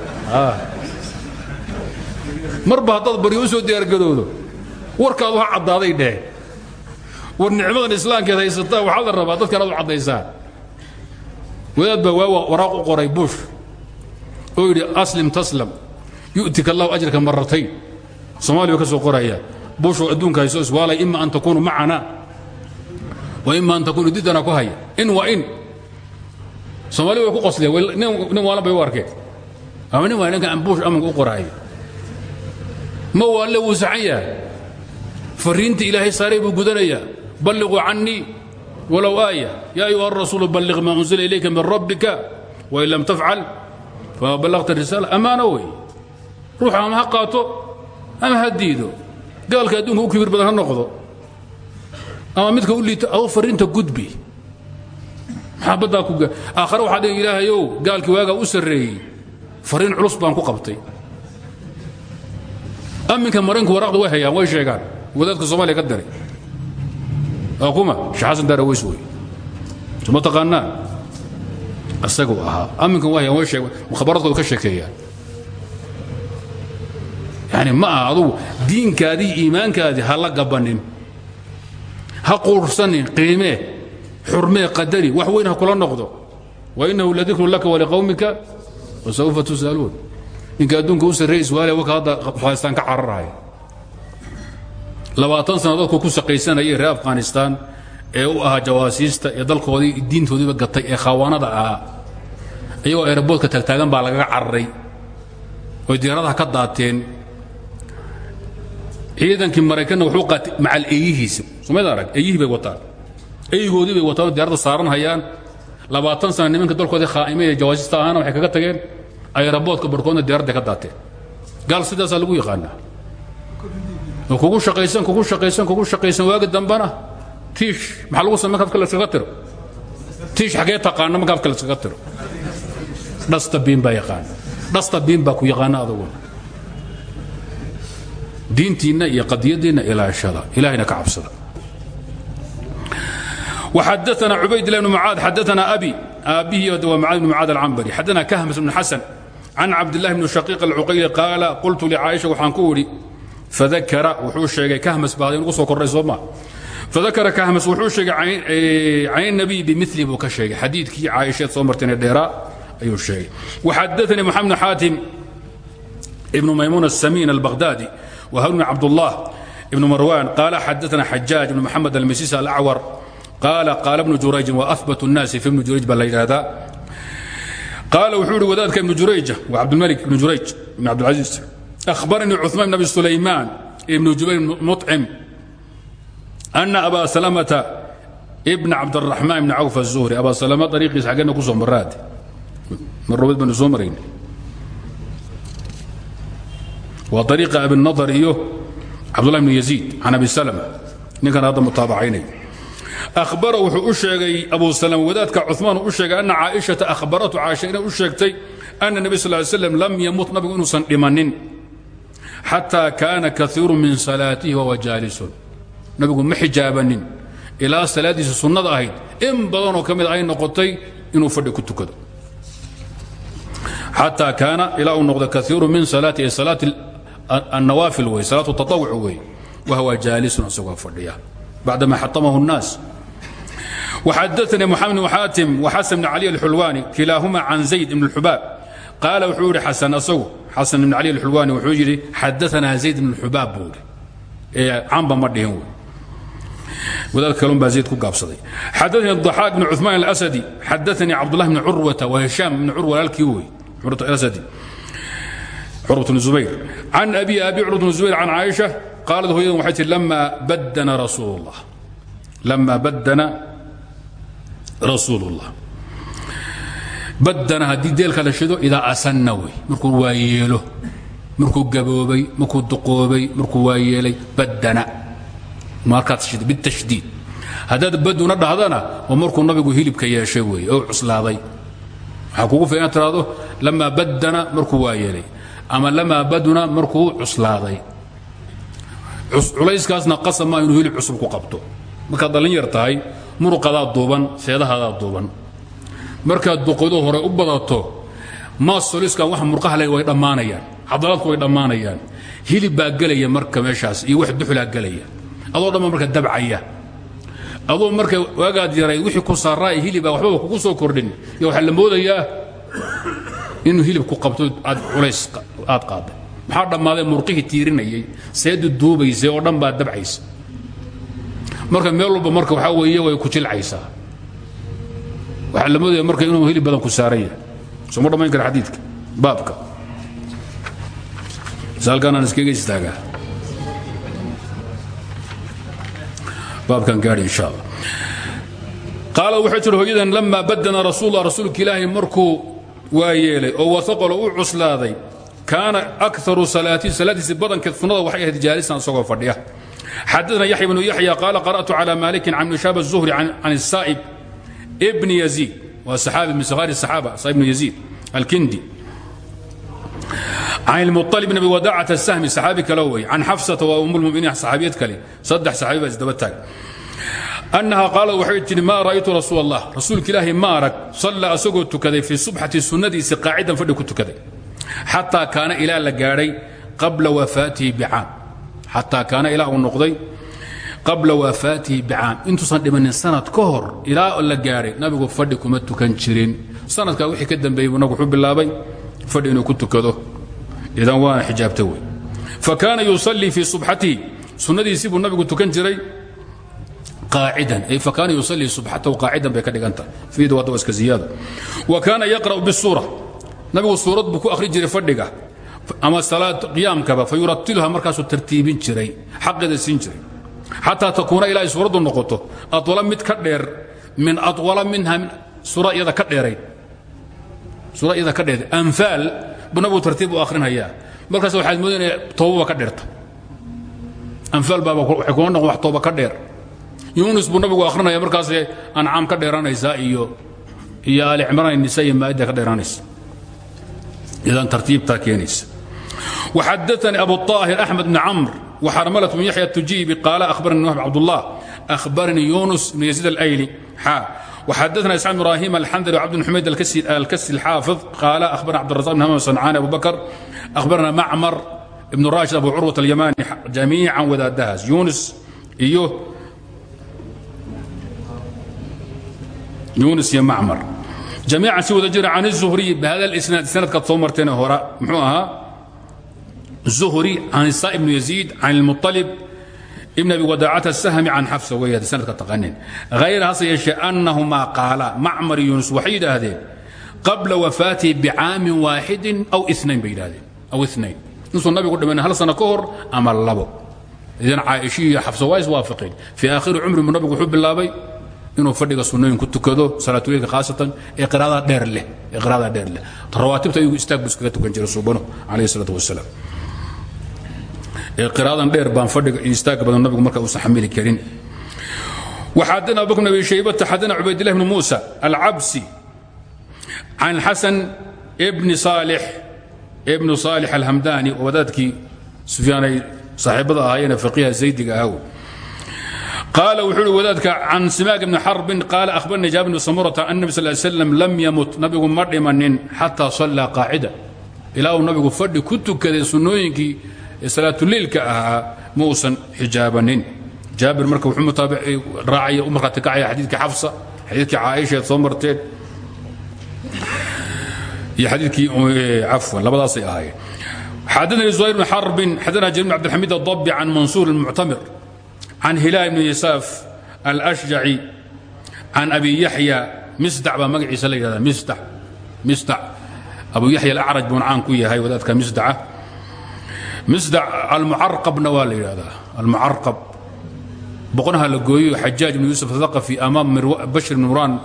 Marba haddaad baryo u soo diyaargadoodo warkaadu ha caddaaday dheheen war nicmadan islaamkeed haysataa waxaa la rabaa dadkan aad u caddaysaan. Wadaad baa waa waraaq u qoray bush oo yidhi aslim taslam yu'tika allahu ajraka maratayn soomaaliya ka soo qoraya. Adduunka hayso iswaalay ima an takuunu macana wa ima an takuunu diddana ku haya. In waa in. Soomaaliya way ku qosleen nin waalan bay u ama nin waa ninkan bush amanka u qoraayo. Ma waalle wuu fariinta ilaahay saaray buu gudanayaa balliquu cannii walow aaya yaa ayuha arasuulu balliq maa unsila ilayka min rabbika wain lam tafcal fama ballaqta risaala. Ammaano wey ruuxa ama ha qaato ama ha diido gaalka adduunka u kibir badan ha noqdo ama midka u liito adoo fariinta gudbi. Maxaa baddaa ku aakhare waxaa dhihi ilaahayow gaalkii waagaa u sarreeyey fariin culus baan ku qabtay. Amminka maraykanku waraaqda way hayaan way sheegaan. Wadaadka soomaaliya ka diray waa kuma sheekh xasan daaraweys wey suma taqaanaan isaguu ahaa amminkan way hayaan way sheeg mukhabaradkooda ka sheekeeyaan yani ma aha adugu diinkaadii iimaankaadii ha la gabanin ha quursanin qiimee xurmee qadari wax weyn ha kula noqdo wainahu ladikrun laka waliqawmika wasaufa tus'aluun ninka adduunka u sarreey iswaale waka hadda afghanistaan ka cararaya labaatan sana dadku ku shaqaysanayay reer afghanistaan ee u ahaa jawaasiista ee dalkoodii diintoodiiba gatay ee khaawaanada ahaa iyagoo aeroboodka taagtaagan baa lagaga cararay oy diyaaradaha ka daateen. Ciidankii maraykanna wuxuu qaatay macal eeyihiisa somayd eeyihii bay wataan. Eeyigoodii bay wataan oo saaran hayaan. Labaatan sana nimanka dalkoodii khaa'imay ee jawaasiista ahaana waxay kaga tageen aeroboodka barkoodna diyaaradda ka daateen. Gaal sidaasaa lagu yaqaanaa kugu shaqaysan kugu shaqaysan kugu shaqaysan waagi dambana. Tiish maxaa lagu samay kafka la iskaga tiro. Tiish xaggee taqaana marka kafka la iskaga tiro. Dhasta biin baa yaqaana. Dhasta biin baa ku yaqaana adaguna diintiinna iyo qadiyadiinna ilaashada ilahayna ka cabsada. وxadana cubaydlah bn mucaad xadana abi aabbihi waa mucaad bn mucaad alcambari xadana kahms bn xasan can cabdillahi bni shaqiiq alcuqayli qaala qultu licaaisha waxaan ku idhi fakara wuxuu sheegay kahmas baad inugu soo kordhay sooma fadakara kahmas wuxuu sheegay cayn nabiy bimili buu ka sheegay xadiidkii caaisheed soo martayna dheeraa ayuu sheegay waxadaanii moxamed bn xaatim ibnu maymuun asamiin albaqhdaadi wa harun cabdullah ibnu marwan qaala xadaana xajaaj ibnu moxamed almisiis alacwar qaala qaala ibnu jurayjin wa ahbat nnaasi fi ibnu jurayj baa la yidhaahdaa qaala wuxuu ihi wadaadka ibnu jurayja waa cabdilmalik ibnu jurayj ibn cabdilcasiis أخبرني عثمان بن أبي سليمان ابن جبير مطعم أن أبا سلمة ابن عبد الرحمن بن عوف الزهري أبا سلمة طريق يسحقنا كسو مرات من رويد بن زمرين وطريق أبي النضر إيوه عبد الله بن يزيد عن أبي سلمة نكن هذا متابعين أخبره وحو أشيغي أبو سلمة وذاتك عثمان أشيغي أن عائشة أخبرته عائشة إن أشيغتي أن النبي صلى الله عليه وسلم لم يمت نبي أنسا لمنين حتى كان كثير من صلاته وهو جالس نبي ما حجابنين إلى صلاته سنة أهيد إن بدنه كمد أي نقطي إنه فد كتكد حتى كان إلى أن نقضى كثير من صلاته صلاة النوافل وهي صلاة التطوع وهي وهو جالس سوى فرديا بعدما حطمه الناس وحدثني محمد وحاتم وحسن بن علي الحلواني كلاهما عن زيد بن الحباب قال وحوري حسن أسو حسن بن علي الحلواني وحجري حدثنا زيد بن الحباب بوري camba ma dhihin wey wadaad kalun baa zayd ku gaabsaday xadaثani الضaxاaq بn cuثmaan الأsadi xadaثanii cabdالlah bn curwata wa hishaam bn curwa walaalkii wey asadi curwat bn zubayr can abi abi curwat bn zubayr can caaisha qaalad hooyadan waxay tihi lama badana rasuul الlah lama badana rasuul الlah badana haddii deelka la shido idaa asanna wey. Markuu waayeelo markuu gaboobay markuu duqoobay markuu waayeelay badana markaad bitashdiid haddaad baduna dhahdana oo markuu nabigu hilibka yeeshay weeye oo cuslaaday waxaa kugu filan inaad tiraahdo lamaa badana markuu waayeelay ama lamaa baduna markuu cuslaaday. Culayskaasna qasab maa inuu hilib cusub ku qabto. Markaad dhallin yar tahay duuban seedahaadaa duuban markaad duqodo hore u badato maasoliskan wax murqaha le way dhammaanayaan cadalaadku way dhammaanayaan hilib baa gelaya marka meeshaas iyo wax duxlaa gelaya. Adoo dhamma marka dabcaya adoo marka waagaad yaray wixii ku saaraa hilibaa waxbaba kugu soo kordhin iyo waxaa la moodayaa inuu hilib ku qabto aad culays aad qaaday maxaa dhammaaday murqihii tiirinayay seedu duubaysay oo dhan baad dabcaysa. Marka meel marka waxaa weeye way ku jilcaysaa waxaa la moodaya marka inuu hilib badan ku saaran yahay sooma dhammayn kara xadiidka baabka misaalkaanaan iskaga istaagaa baabkan gaadhi insha allah qaala waxay tihi hooyadan lamaa badana rasuullah rasuulka ilaahay markuu waa yeelay oo wasaqolo u cuslaaday kaana akaru salaatii salaadiisi badankeed sunnada waxay ahayd jaalisan isagoo fadhiya xadana yaxya bnu yaxya qaala qara'tu cala malikin can ibni shaab الzuhri can الsaa'ib bn yiid waa aaabi min sar aaaba ibn yiid alkindi. Can mualib bn abi wadacata sahmi saxaabi kale wey can xafsata waa umulmuminiin saxaabiyad kale. Saddex saxaabi baa isdaba taag annaha qaalad waxay tidhi maa ra'aytu rasuul allah rasuulka ilaahay ma arag salla asagoo tukaday fii subxati sunnadiisa qaacidan fadhi ku tukaday. Xataa kaana ilaa la gaadhay qabla wafaatihi bicaam. Xataa kaana ilaa uu noqday qabla wafaatihi bicaam. Intuusan dhimanin sanad ka hor ilaa la gaadhay nabigu fadhi kuma tukan jirin. Sanadkaa wixii ka dambeeyey buu nabigu wuxuu bilaabay fadhi inuu ku tukado. Idan waana xijaabta wey fa kaana yusallii fii subxatihi sunnadiisii buu nabigu tukan jiray qaacidan. Ay fa kaana yusallii subxatahu qaacidan bay ka dhiganta. Fiidu hadda waa iska ziyaado wa kaana yaqra'u bisuura nabigu suurad buu ku akhri jiray fadhiga ama salaad qiyaamkaba fa yuratiluha markaasuu tartiibin jiray xaqeeda siin jiray xataa takuna ilaa ay suuraddu noqoto adwala mid ka dheer min awala minha suura iyada ka dheerayd suura iyada ka dheerayd anfaal nabigu tartiib u akhrinhayaa. Markaas waxaad moodin inay ka dheerta. Anfaal baaba waxay kuna noqon wax tooba ka dheer. Yunis buu nabigu akhrinaya markaasee ancaam ka dheeranaysaa iyo iyo alicimraan inisa iyo maa'ida ka dheeranaysa idan tartiibtaa keenaysa. Waxadaanii abu aahir axmed bni camr. وxarmلة بن yaحyى التujiibi qaal أhbarnي wهb cabdالlah أhbarnii yunus بن يزيid الأyli xا وxadaثna isحاq بن ibrahim الxandلي وcبد بن حmayd الkasi الxاaفظ qaal أhbarna cبدالرزاق بن hmam صنعاni abu bakr أhbarna macmر بن rاشid abu curwaة اليmani jamiica wadaadahaas yunus iyo yunus iyo macmar jamiican si wada jira can الزhriي bhada اlisnaad sanadkaad soo marteen hora muxuu ahaa الزهري عن السائب بن يزيد عن المطلب ابن أبي وداعة السهم عن حفصة وهي سنة التقنين غير هذا يشاء أنهما قالا معمر يونس وحيد هذه قبل وفاته بعام واحد أو اثنين بين هذه أو اثنين نص النبي قلنا من هل سنة كهر أما اللبو إذن عائشية حفصة وايز وافقين في آخر عمر من النبي حب الله بي inuu fadhiga sunooyin ku tukado salaatuleylka khaasatan ee qiraada dheer leh ee qiraada dheer leh rawaatibta ayuu istaag buu iskaga tukan jiray suubano calayhi salaatu wasalaam qiraadan dheer baan fadhiga iyo istaaga badan nabigu marka uusan xamili karin وxadana abu bkr بn abi shaybata xadana cubaydالlah bn muسى alcabsi can xasan bni صaalix bnu صaalix alhamdani oo wadaadkii sufyaan ay saaxiibada ahaayeene faqiha zaydiga ahaw qaala wuxuu uhi wadaadka can simaag bni xarbin qaala ahbarnii jaabir bn samurata an nabi sal slam lam yamut nabigu ma dhimanin xataa صallaa qaacida ilaa uu nabigu fadhi ku tukaday ee salaatuleilka ahaa mauusan xijaabanin jaabir marka wuuu raacay u marhaati kacaya xadiidkii xafsa xadiidkii caaisha eed soo marteen iyo xadiidkii cafwan labadaasay ahaayeen. Xadana zuhayr bn xarbin xadana jabir bn abdilxamiid adabbi can mansuur almuctamir can hilaal bni yasaaf alashjaci can abi yaxya misdac baa magaciisa la yidhahdaa misdac abu yaxya alacraj buun caan ku yahay wadaadka misdaca misdac almucarqabna waa la yidhahdaa almucarqab. Boqonaha la gooyo xajaaj ibn yuusuf athaqafi amaam bashir ibn muraan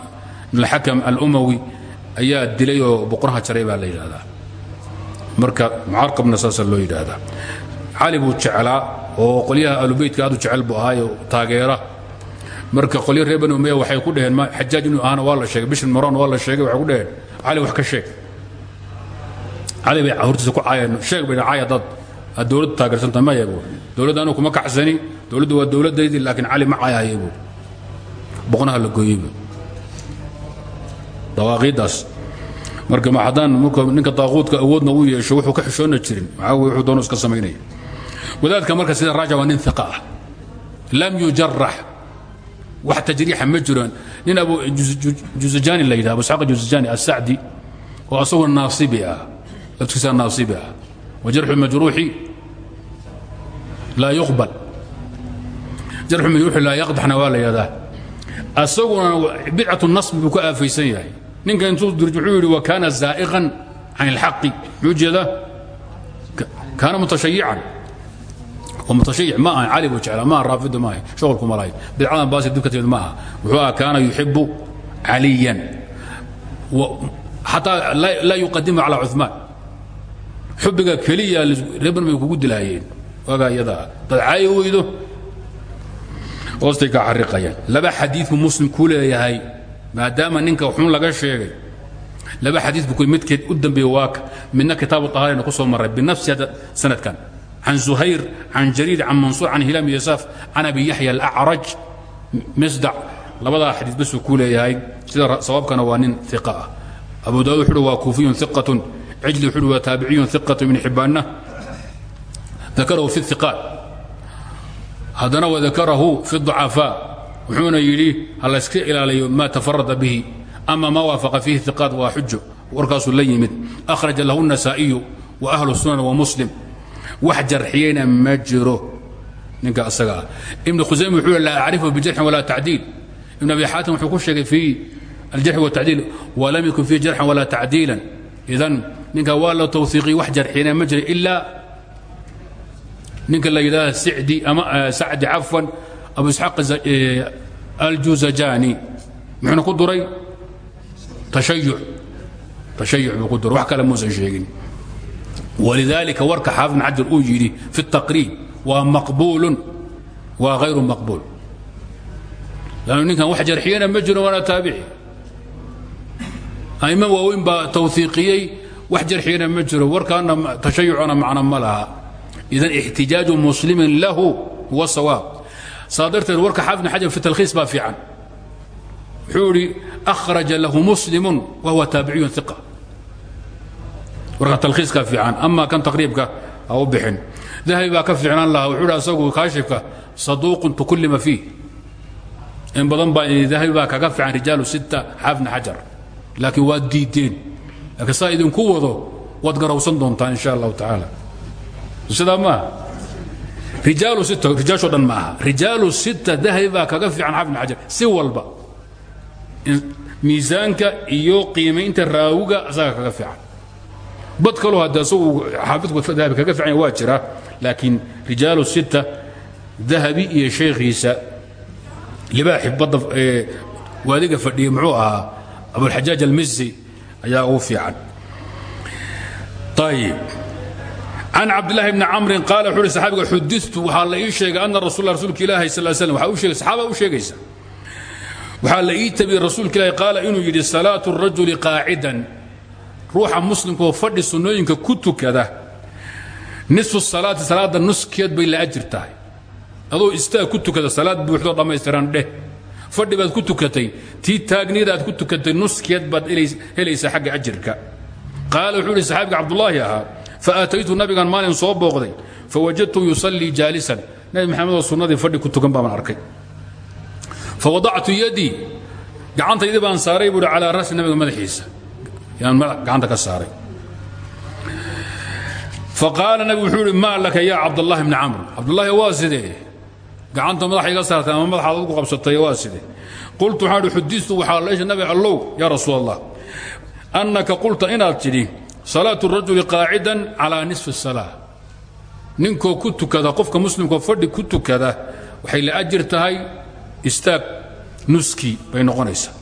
ibn alxakam alumawi ayaa dilay oo boqonaha jaray baa la marka mucarqabna saasa loo yidhaahdaa. Cali buu oo qolyaha alubeytka aad u jecel buu ahaayo taageera. Marka qolyo reer bani umeya waxay ku dhaheen xajaaj inuu ahana waa la sheegay bishir muraan waa la sheegay waxay ku dhaheen cali wax ka sheeg. Cali bay hortiisa ku caayeen sheeg bayna caaya dad aad dowladda taageersanta maya buur dowladda anu kuma kacsani dowladdu waa dowladdaydii laakiin cali ma caayahaya buur boqonaha la gooyey buur dawaaqiiddaas. Marka ma haddaan ninka daaquudka awoodna uu yeesho wuxuu ka xishoonna jirin. Maxaa weye wuxuu doono iska samaynaya. Wadaadka marka sida raaja waa nin iqa ah. Lam yujarax wax tajriixa ma jiraan. Nin abu juzajani la yidhaha abu isxaaq juzajani asacdi oo asagoo naasibi ah. Dadkiisa naasibi ah. Wajarxu majruuxi laa yubal laa yadana waa la yhadaa asaguna bidcatu nasb buu ka aafaysan yahay. Ninka intuu dirj wuxuu yidhi wa kaana zaa'iqan can ilxaqi muxuu jeedaa? Kaana mutashayican. Oo mutashayic ma aha cali buu jeclaa maaha raafida maaha shaqolku ma lahay bidcadan baasi dib ka timid ma aha. Wuxuu aha kaana yuxibu caliyan. Xataa laa yuqadima calaa cumaan xubbiga keliya reebn bay kugu dilaayeen ogaa iyadaa dad weydo. Hoostay xariqayaan laba xadiibu muslim kuu leeyahay maadaama ninka xun laga sheegay. Laba xadii buu midkeed u dambeeye waaka midna kitaabu طahaarayna ku soo maray binafsi sanadkan. Can zuhayr can jariir can mansuur can hilaam iyo saaf can abi yaxya alacraj misdac labadaa xadiis basuu kuu leeyahay. Sida sabaabkana waa nin iqa ah. abu daud wuxuuhi waa kuufiyun iqatun cijli wuxuuhi waa taabiciyun iqatun ibn xibbaanna وتابعي ثقه من حبان ذكره في الثقات هذا وذكره في الضعفاء وحون يلي هل اسك الى ما تفرد به اما ما وافق فيه الثقات وحجه وركاس الليمد اخرج له النسائي واهل السنن ومسلم wax jarxiyeyna ma jiro ninka asaga ah ibnu khusayme wuxuu laa acrifu bijarxin walaa tacdiil ibn abi xaatim wuxuu ku sheegay fii aljarxi watacdiil walam yakun fii jarxan walaa tacdiilan idan ninka waa la tawhiiqiy wax jarxiyeyna ma jiro ilaa ninka la yidhaah sacdi ama eh, sacdi cafwan abu isxaaq eh, aljuzajani. Muxuuna ku duray? Tashayuc. Tashayuc buu duray. Wax kale muusan sheegin. Walidaalika warka xaafid bn xajar uu fi الtaqriib waa maqbuulun waa hayru maqbuul. Lannu ninkan wax jarxiyana ma jiro waana taabici. Aima waaweyn baa wax jarxiyana ma jiro. Warkaana tashayucana macno idan ixtijaaju muslimin lahu huwa sawaab. Saa darteed warka xaafid bn xajar fi talkhiis baa fiican. Wuxuu idhi ahraja lahu muslimun wa huwa taabiciyun iqa warka talkhiiskaa fiican. Ama kan taqriibka ha u bixin. Dahabi baa ka fiicnaan lahaa. Wuxuu idhi asagu kaashifka saduuqun tukullima fiih. In badan baa dahabi baa kaga fiican rijaalu sita xaafid bn xajar laakiin waad diideen. Laakiin saa idinku wado waad garawsan doontaan insha allahu tacaala sidaa maaha rijaashoo dhan maaha. Rijaalu sita dahabi baa kaga fiican xaafna xajar. Si walba. Miisaanka iyo qiimaynta raawiga asaga kaga fiican. Bad kaloo hadda isagu xaafidku dahabi kaga fiican waa jira laakiin rijaalu sita dahabi iyo sheekhiisa libaaxi badda waadiga fadhiya muxuu ahaa abulxajaaj almisi ayaa ugu fiican. Ayib can cabdillahi bni camrin qaala wuxuu uhi saxaabiga xuditu waxaa la ii sheegay ana rasul rasuulka ilaahi sal slam sheegay saxaaba u sheegaysa waxaa la ii tabiyey rasuulka ilaahi qaala inuu yidhi salaatu rajuli qaacidan ruuxa muslimkaoo fadhi sunnooyinka ku tukada nisfu salaati salaadda nuskeed bay la ajir tahay adoo istaag ku tukada salaad buuxdoo dhammaystiran dheh fadhi baad ku tukatay tii taagnidaad ku tukatay nuskeed baad helaysaa xagga ajirka qaala wuxuu ihi saxaabiga cabdulaahi ahaa faataytu nabigan maalin soo booqday fawajadtu yusallii jaalisan nabi maxamedoo sunnadii fadhi ku tukan baan arkay fawadactu yadii gacantaydii baan saaray buuhi calaa rasi nabiga madaxiisa yaan gacanta ka saaray faqaala nabigu wuxuu ihi maa laka ya cabdاllahi bni camr cabdullaahi waa sidee gacanta madaxa iga saartay ama madaxaad adgu qabsatay waa sidee qultu waxaan ihi xuditu waxaa leesha nabi allow yaa rasuul allah annaka qulta inaad tidhi salaatu rajuli qaacidan calaa nisfi الsalaa ninkoo ku tukada qofka muslimkoo fadhi ku tukada waxay la ajir tahay istaag nuskii bay noqonaysaa.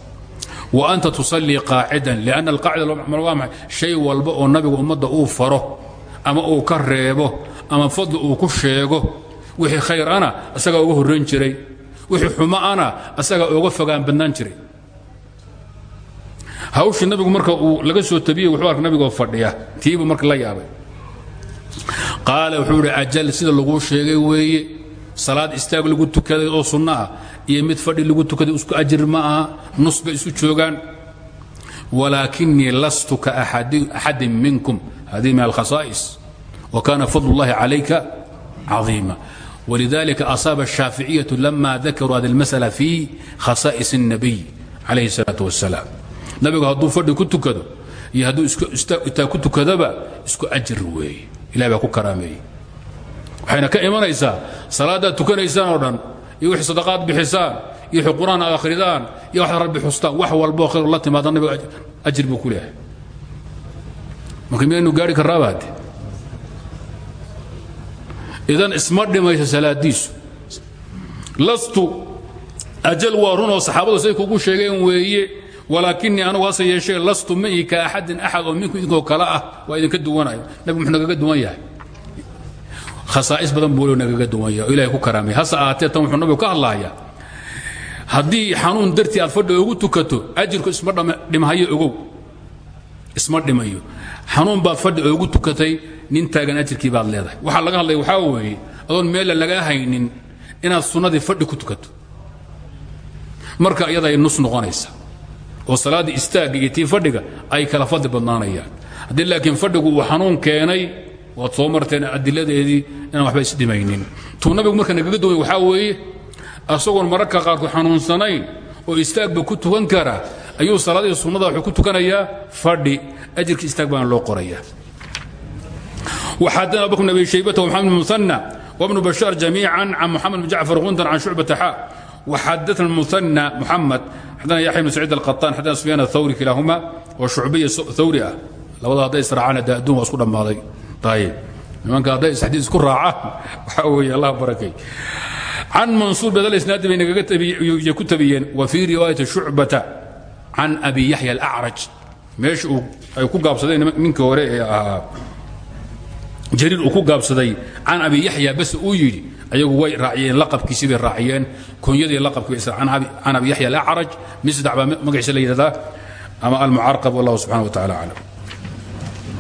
Wa anta tusallii qaacidan lianna alqaacida waa maxay? Shay walba oo nabigu ummadda uu faro ama uu ka reebo ama fadli uu ku sheego wixii khayr ana asagaa uga horrayn jiray wixii xumo ana asagaa uga fogaan badnaan jiray hawshii nabigu marka uu laga soo tabiyey wuxuu arka nabigoo fadhiya tiibuu marka la yaabay qaala wuxuu idhi ajal sida laguu sheegay weeye salaad istaag lagu tukaday oo sunno ah iyo mid fadhi lagu tukaday isku ajir ma aha nus bay isu joogaan walaakinii lastu ka axadin minkum hadihi min alkhasaa'is wa kana fadl اllahi calayka cظiima ولذلك أصاب الشhاaفiعية لما ذakrوا هذه المسألة في khasائص النبي عليه الصلاaة والسلام nabigu hadduu fadhi ku tukado iyo hadduu itaa ku tukadaba isku ajir weeye ilah baa ku karaameeyey. Waxayna ka imanaysaa salaadaad tukanaysaan oo dhan iyo wixii sadaqaad bixisaan iyo wixii qur'aan iyo waxaad rabbi xustaan wax walboo khayr la timaada nabiga ajir buu ku leeyahay. Marka gaari karraaba idan isma dhimayso salaadiisu. Lastu ajal waa saxaabadu say kugu sheegeen weeye walaakinii anugu hase lastu ka axadin axad oo minku idinkoo kale ah waa idinka duwanayo. Nabigu muxuu nagaga duwan khasaa'is badan buu nagaga duwan yahay oo ku karaamay. Hase ahaatee tan wuxuu nabigu ka hadlahayaa haddii xanuun dartii aad fadhi ugu tukato ajirku isma dhimhayo ogow. Isma dhimayo. Xanuun baad fadhi ugu tukatay nin taagan ajirkii baad leedahay. Waxaa laga hadlaya waxaa weeye adoon meella lagaa haynin inaad sunnadii fadhi ku tukato. Marka iyada ay nus noqonaysa oo salaaddii istaagga iyo tii fadhiga ay kala fadli badnaanayaan haddii laakiin fadhigu uu xanuun keenay waad soo marteen adiladeedii inaan waxba isdhimaynin tuu nabigu marka nagaga duway waxaa weeye asagoon mararka qaarkood xanuunsanayn oo istaagba ku tukan kara ayuu salaadii sunnada wuxuu ku tukanayaa fadhi ajirka istaag baana loo qorayaa وxadna abu bkr بn abi shaybة ومحamed بن مثنى وبن بشhاaر جamيعا عن محamed بن جعفر غuندر عن شعبة xا وxadna المثنى محamed xadana yaxya bn saciid alqaطaan xadana sufyaan athawri kilaahuma oo shucbiya thawri ah labada hadday israacaan daadun waa isku dhammaaday ayb nimanka hadday isxadiid isku raacaan waxaa weeye allah barakay can mansuur bedel isnaadi bay nagaga ku tabiyeen wa fii riwaayati shucbata can abi yaxya alacraj meesha uu ay ku gaabsadeen ninkii hore ee ahaa jariir uu ku gaabsaday can abi yaxya bas uu yidhi ayagu way raaciyeen laqabkiisii bay raaciyeen. Kunyadii laqabkii can abi yaxya alacraj misdac baa magaciisa la yidhahdaa? Ama wallahu subxana wa tacala aclam